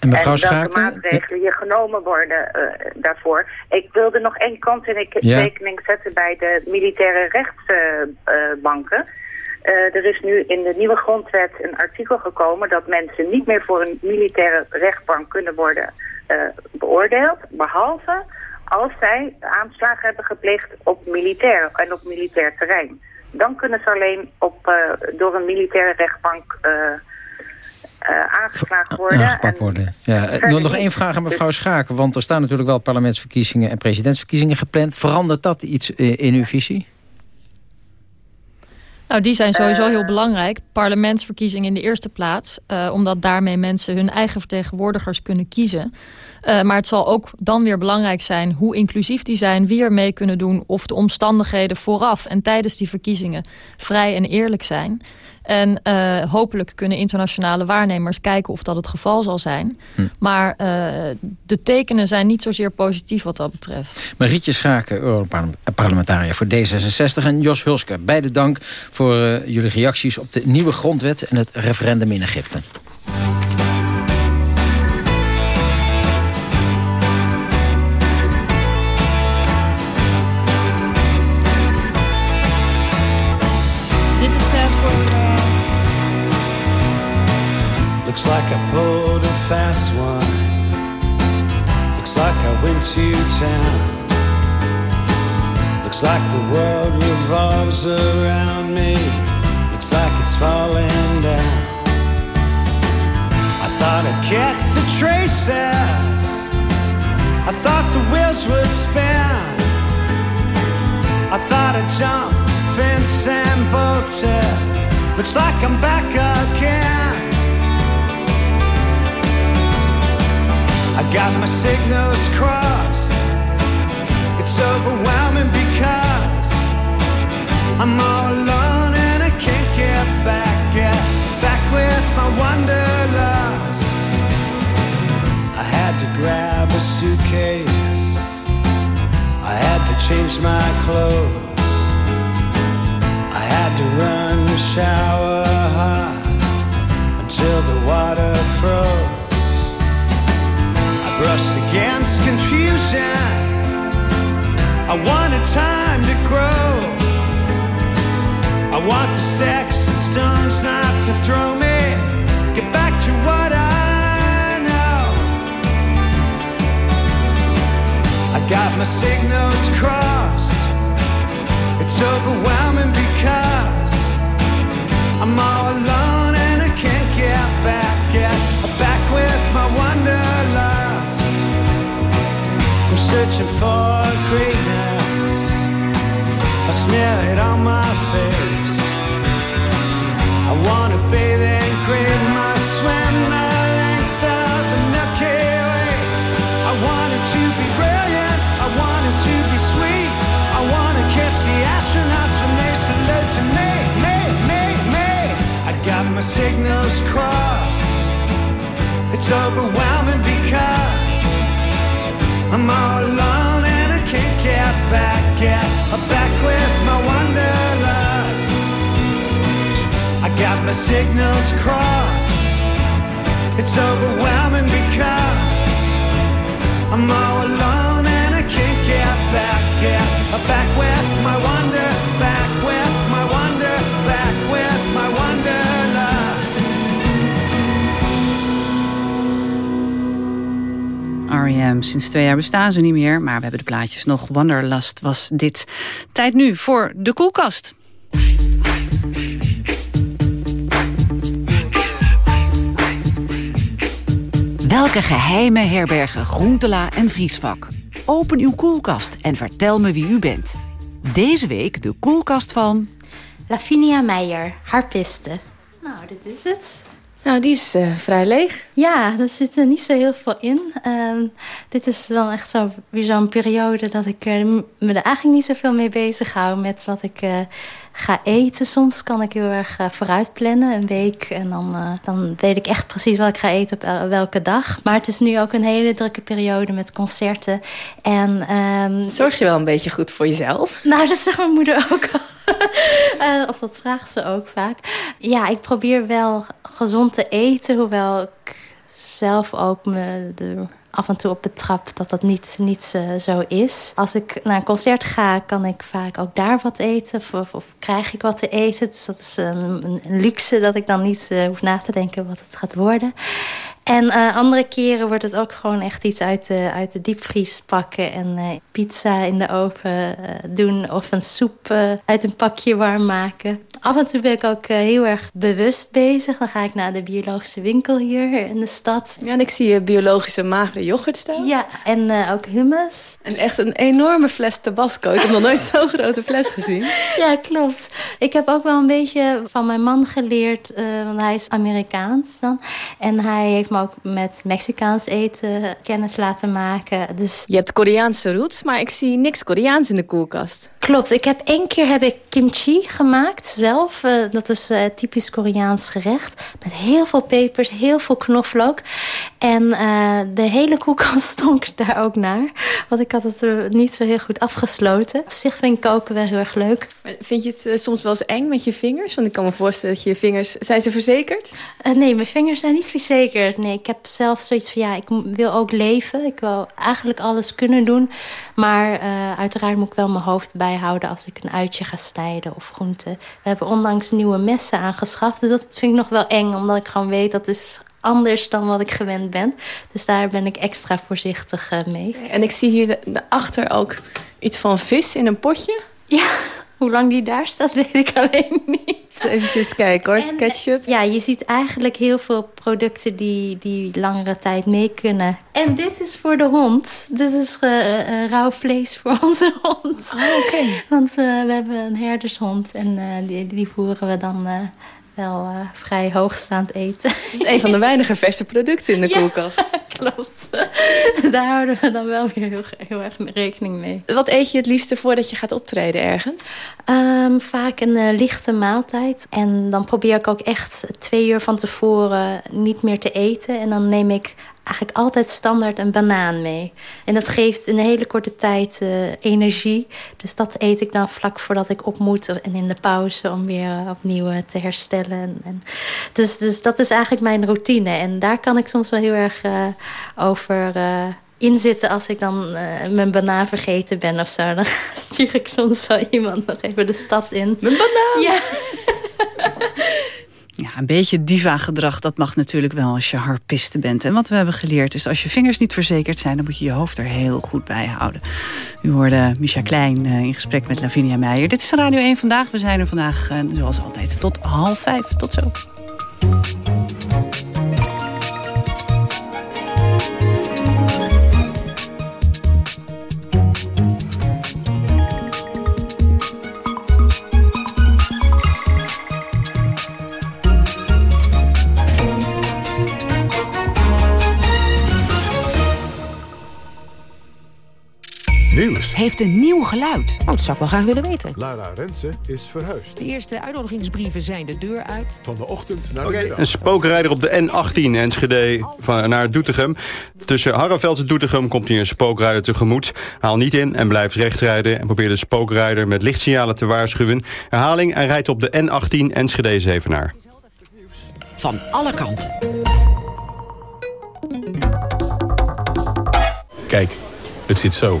En mevrouw en welke maatregelen hier genomen worden uh, daarvoor. Ik wilde nog één kant in ja. rekening zetten bij de militaire rechtsbanken. Uh, er is nu in de nieuwe grondwet een artikel gekomen... dat mensen niet meer voor een militaire rechtbank kunnen worden beoordeeld... behalve als zij aanslagen hebben gepleegd op militair en op militair terrein. Dan kunnen ze alleen op, door een militaire rechtbank aangeklaagd worden. Aangepakt worden. Ja. Nog, nog één vraag aan mevrouw Schaken. Want er staan natuurlijk wel parlementsverkiezingen en presidentsverkiezingen gepland. Verandert dat iets in uw visie? Nou, die zijn sowieso heel belangrijk. Parlementsverkiezingen in de eerste plaats. Uh, omdat daarmee mensen hun eigen vertegenwoordigers kunnen kiezen. Uh, maar het zal ook dan weer belangrijk zijn hoe inclusief die zijn, wie er mee kunnen doen, of de omstandigheden vooraf en tijdens die verkiezingen vrij en eerlijk zijn. En uh, hopelijk kunnen internationale waarnemers kijken of dat het geval zal zijn. Hm. Maar uh, de tekenen zijn niet zozeer positief wat dat betreft. Marietje Schaken, Europarlementariër voor D66 en Jos Hulske. Beide dank voor uh, jullie reacties op de nieuwe grondwet en het referendum in Egypte. I pulled a fast one. Looks like I went to town. Looks like the world revolves around me. Looks like it's falling down. I thought I'd kick the traces. I thought the wheels would spin. I thought I'd jump fence and bolt it. Looks like I'm back again. I got my signals crossed. It's overwhelming because I'm all alone and I can't get back. Get back with my wanderlust. I had to grab a suitcase. I had to change my clothes. I had to run the shower hot until the water froze brushed against confusion. I wanted time to grow. I want the sticks and stones not to throw me. Get back to what I know. I got my signals crossed. It's overwhelming because I'm all alone and I can't get back. Get back with my wanderlust searching for greatness. I smell it on my face. I wanna bathe in cream, I swim the length of the Milky Way. I wanted to be brilliant, I wanted to be sweet. I wanna kiss the astronauts when they salute to me, me, me, me. I got my signals crossed. It's overwhelming because I'm all alone and I can't get back, get back with my wanderlust. I got my signals crossed. It's overwhelming because I'm all alone and I can't get back, get back with my wonder, back with my wonder, back with R.E.M. Sinds twee jaar bestaan ze niet meer, maar we hebben de plaatjes nog. Wanderlust was dit. Tijd nu voor de koelkast. Welke geheimen herbergen Groentela en Vriesvak? Open uw koelkast en vertel me wie u bent. Deze week de koelkast van... Lavinia Meijer, harpiste. Nou, dit is het. Nou, die is eh, vrij leeg. Ja, er zit er niet zo heel veel in. Ehm, dit is dan echt zo, weer zo'n periode dat ik eh, me er eigenlijk niet zoveel mee bezig hou met wat ik eh, ga eten. Soms kan ik heel erg vooruit plannen, een week. En dan, dan weet ik echt precies wat ik ga eten op welke dag. Maar het is nu ook een hele drukke periode met concerten. En, ehm, Zorg je wel een beetje goed voor jezelf? Nou, dat zegt mijn moeder ook al. Uh, of dat vraagt ze ook vaak. Ja, ik probeer wel gezond te eten. Hoewel ik zelf ook me af en toe op betrap dat dat niet, niet uh, zo is. Als ik naar een concert ga, kan ik vaak ook daar wat eten. Of, krijg ik wat te eten. Dus dat is een, luxe dat ik dan niet uh, hoef na te denken wat het gaat worden. En uh, andere keren wordt het ook gewoon echt iets uit de, uit de diepvries pakken. En uh, pizza in de oven uh, doen. Of een soep uit een pakje warm maken. Af en toe ben ik ook heel erg bewust bezig. Dan ga ik naar de biologische winkel hier in de stad. Ja, en ik zie je biologische magere yoghurt staan. Ja, en ook hummus. En echt een enorme fles tabasco. Ik heb nog nooit zo'n grote fles gezien. Ja, klopt. Ik heb ook wel een beetje van mijn man geleerd. want hij is Amerikaans dan. En hij heeft ook met Mexicaans eten kennis laten maken. Dus... Je hebt Koreaanse roots, maar ik zie niks Koreaans in de koelkast. Klopt. Ik heb één keer heb ik kimchi gemaakt zelf. Uh, dat is uh, typisch Koreaans gerecht. Met heel veel pepers, heel veel knoflook. En uh, de hele koelkast stonk daar ook naar. Want ik had het er niet zo heel goed afgesloten. Op zich vind ik koken wel heel erg leuk. Maar vind je het soms wel eens eng met je vingers? Want ik kan me voorstellen dat je vingers... Zijn ze verzekerd? nee, mijn vingers zijn niet verzekerd. Nee, ik heb zelf zoiets van, ja, ik wil ook leven. Ik wil eigenlijk alles kunnen doen. Maar uiteraard moet ik wel mijn hoofd bijhouden als ik een uitje ga snijden of groenten. We hebben onlangs nieuwe messen aangeschaft. Dus dat vind ik nog wel eng, omdat ik gewoon weet dat is anders dan wat ik gewend ben. Dus daar ben ik extra voorzichtig uh, mee. En ik zie hier achter ook iets van vis in een potje. Ja, hoe lang die daar staat, weet ik alleen niet. Even kijken hoor, en, ketchup. Ja, je ziet eigenlijk heel veel producten die, die langere tijd mee kunnen. En dit is voor de hond. Dit is uh, uh, rauw vlees voor onze hond. Oh, oké. Okay. Want uh, we hebben een herdershond en die, die voeren we dan wel vrij hoogstaand eten. Dat is een van de weinige verse producten in de ja, koelkast. Klopt. Daar houden we dan wel weer heel, heel, erg rekening mee. Wat eet je het liefste voordat je gaat optreden ergens? Um, vaak een uh, lichte maaltijd. En dan probeer ik ook echt twee uur van tevoren niet meer te eten. En dan neem ik eigenlijk altijd standaard een banaan mee. En dat geeft in een hele korte tijd uh, energie. Dus dat eet ik dan vlak voordat ik op moet. En in de pauze om weer uh, opnieuw uh, te herstellen. En, dus, dus dat is eigenlijk mijn routine. En daar kan ik soms wel heel erg over inzitten als ik dan mijn banaan vergeten ben of zo. Dan stuur ik soms wel iemand nog even de stad in. Mijn banaan! Ja. Ja, een beetje diva-gedrag, dat mag natuurlijk wel als je harpiste bent. En wat we hebben geleerd is, als je vingers niet verzekerd zijn... dan moet je je hoofd er heel goed bij houden. U hoorde Micha Klein in gesprek met Lavinia Meijer. Dit is Radio 1 Vandaag. We zijn er vandaag, zoals altijd, tot half vijf. Tot zo. Heeft een nieuw geluid. Oh, dat zou ik wel graag willen weten. Lara Rensen is verhuisd. De eerste uitnodigingsbrieven zijn de deur uit. Van de ochtend naar de middag. Een spookrijder op de N18 Enschede van, naar Doetinchem. Tussen Harreveld en Doetinchem komt hier een spookrijder tegemoet. Haal niet in en blijft rechtsrijden. En probeer de spookrijder met lichtsignalen te waarschuwen. Herhaling, en rijdt op de N18 Enschede-Zevenaar. Van alle kanten. Kijk, het zit zo.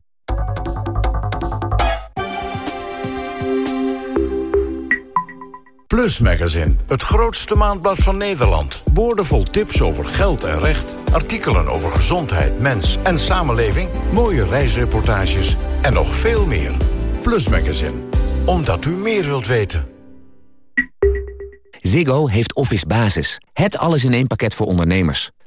Plus Magazine, het grootste maandblad van Nederland. Boordevol tips over geld en recht, artikelen over gezondheid, mens en samenleving, mooie reisreportages en nog veel meer. Plus Magazine, omdat u meer wilt weten. Ziggo heeft Office Basis. Het alles in één pakket voor ondernemers.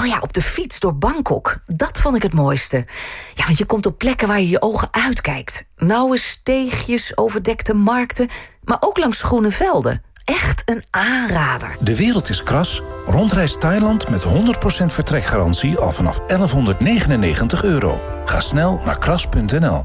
Oh ja, op de fiets door Bangkok. Dat vond ik het mooiste. Ja, want je komt op plekken waar je je ogen uitkijkt. Nauwe steegjes, overdekte markten, maar ook langs groene velden. Echt een aanrader. De wereld is kras. Rondreis Thailand met 100% vertrekgarantie al vanaf 1199 euro. Ga snel naar kras.nl.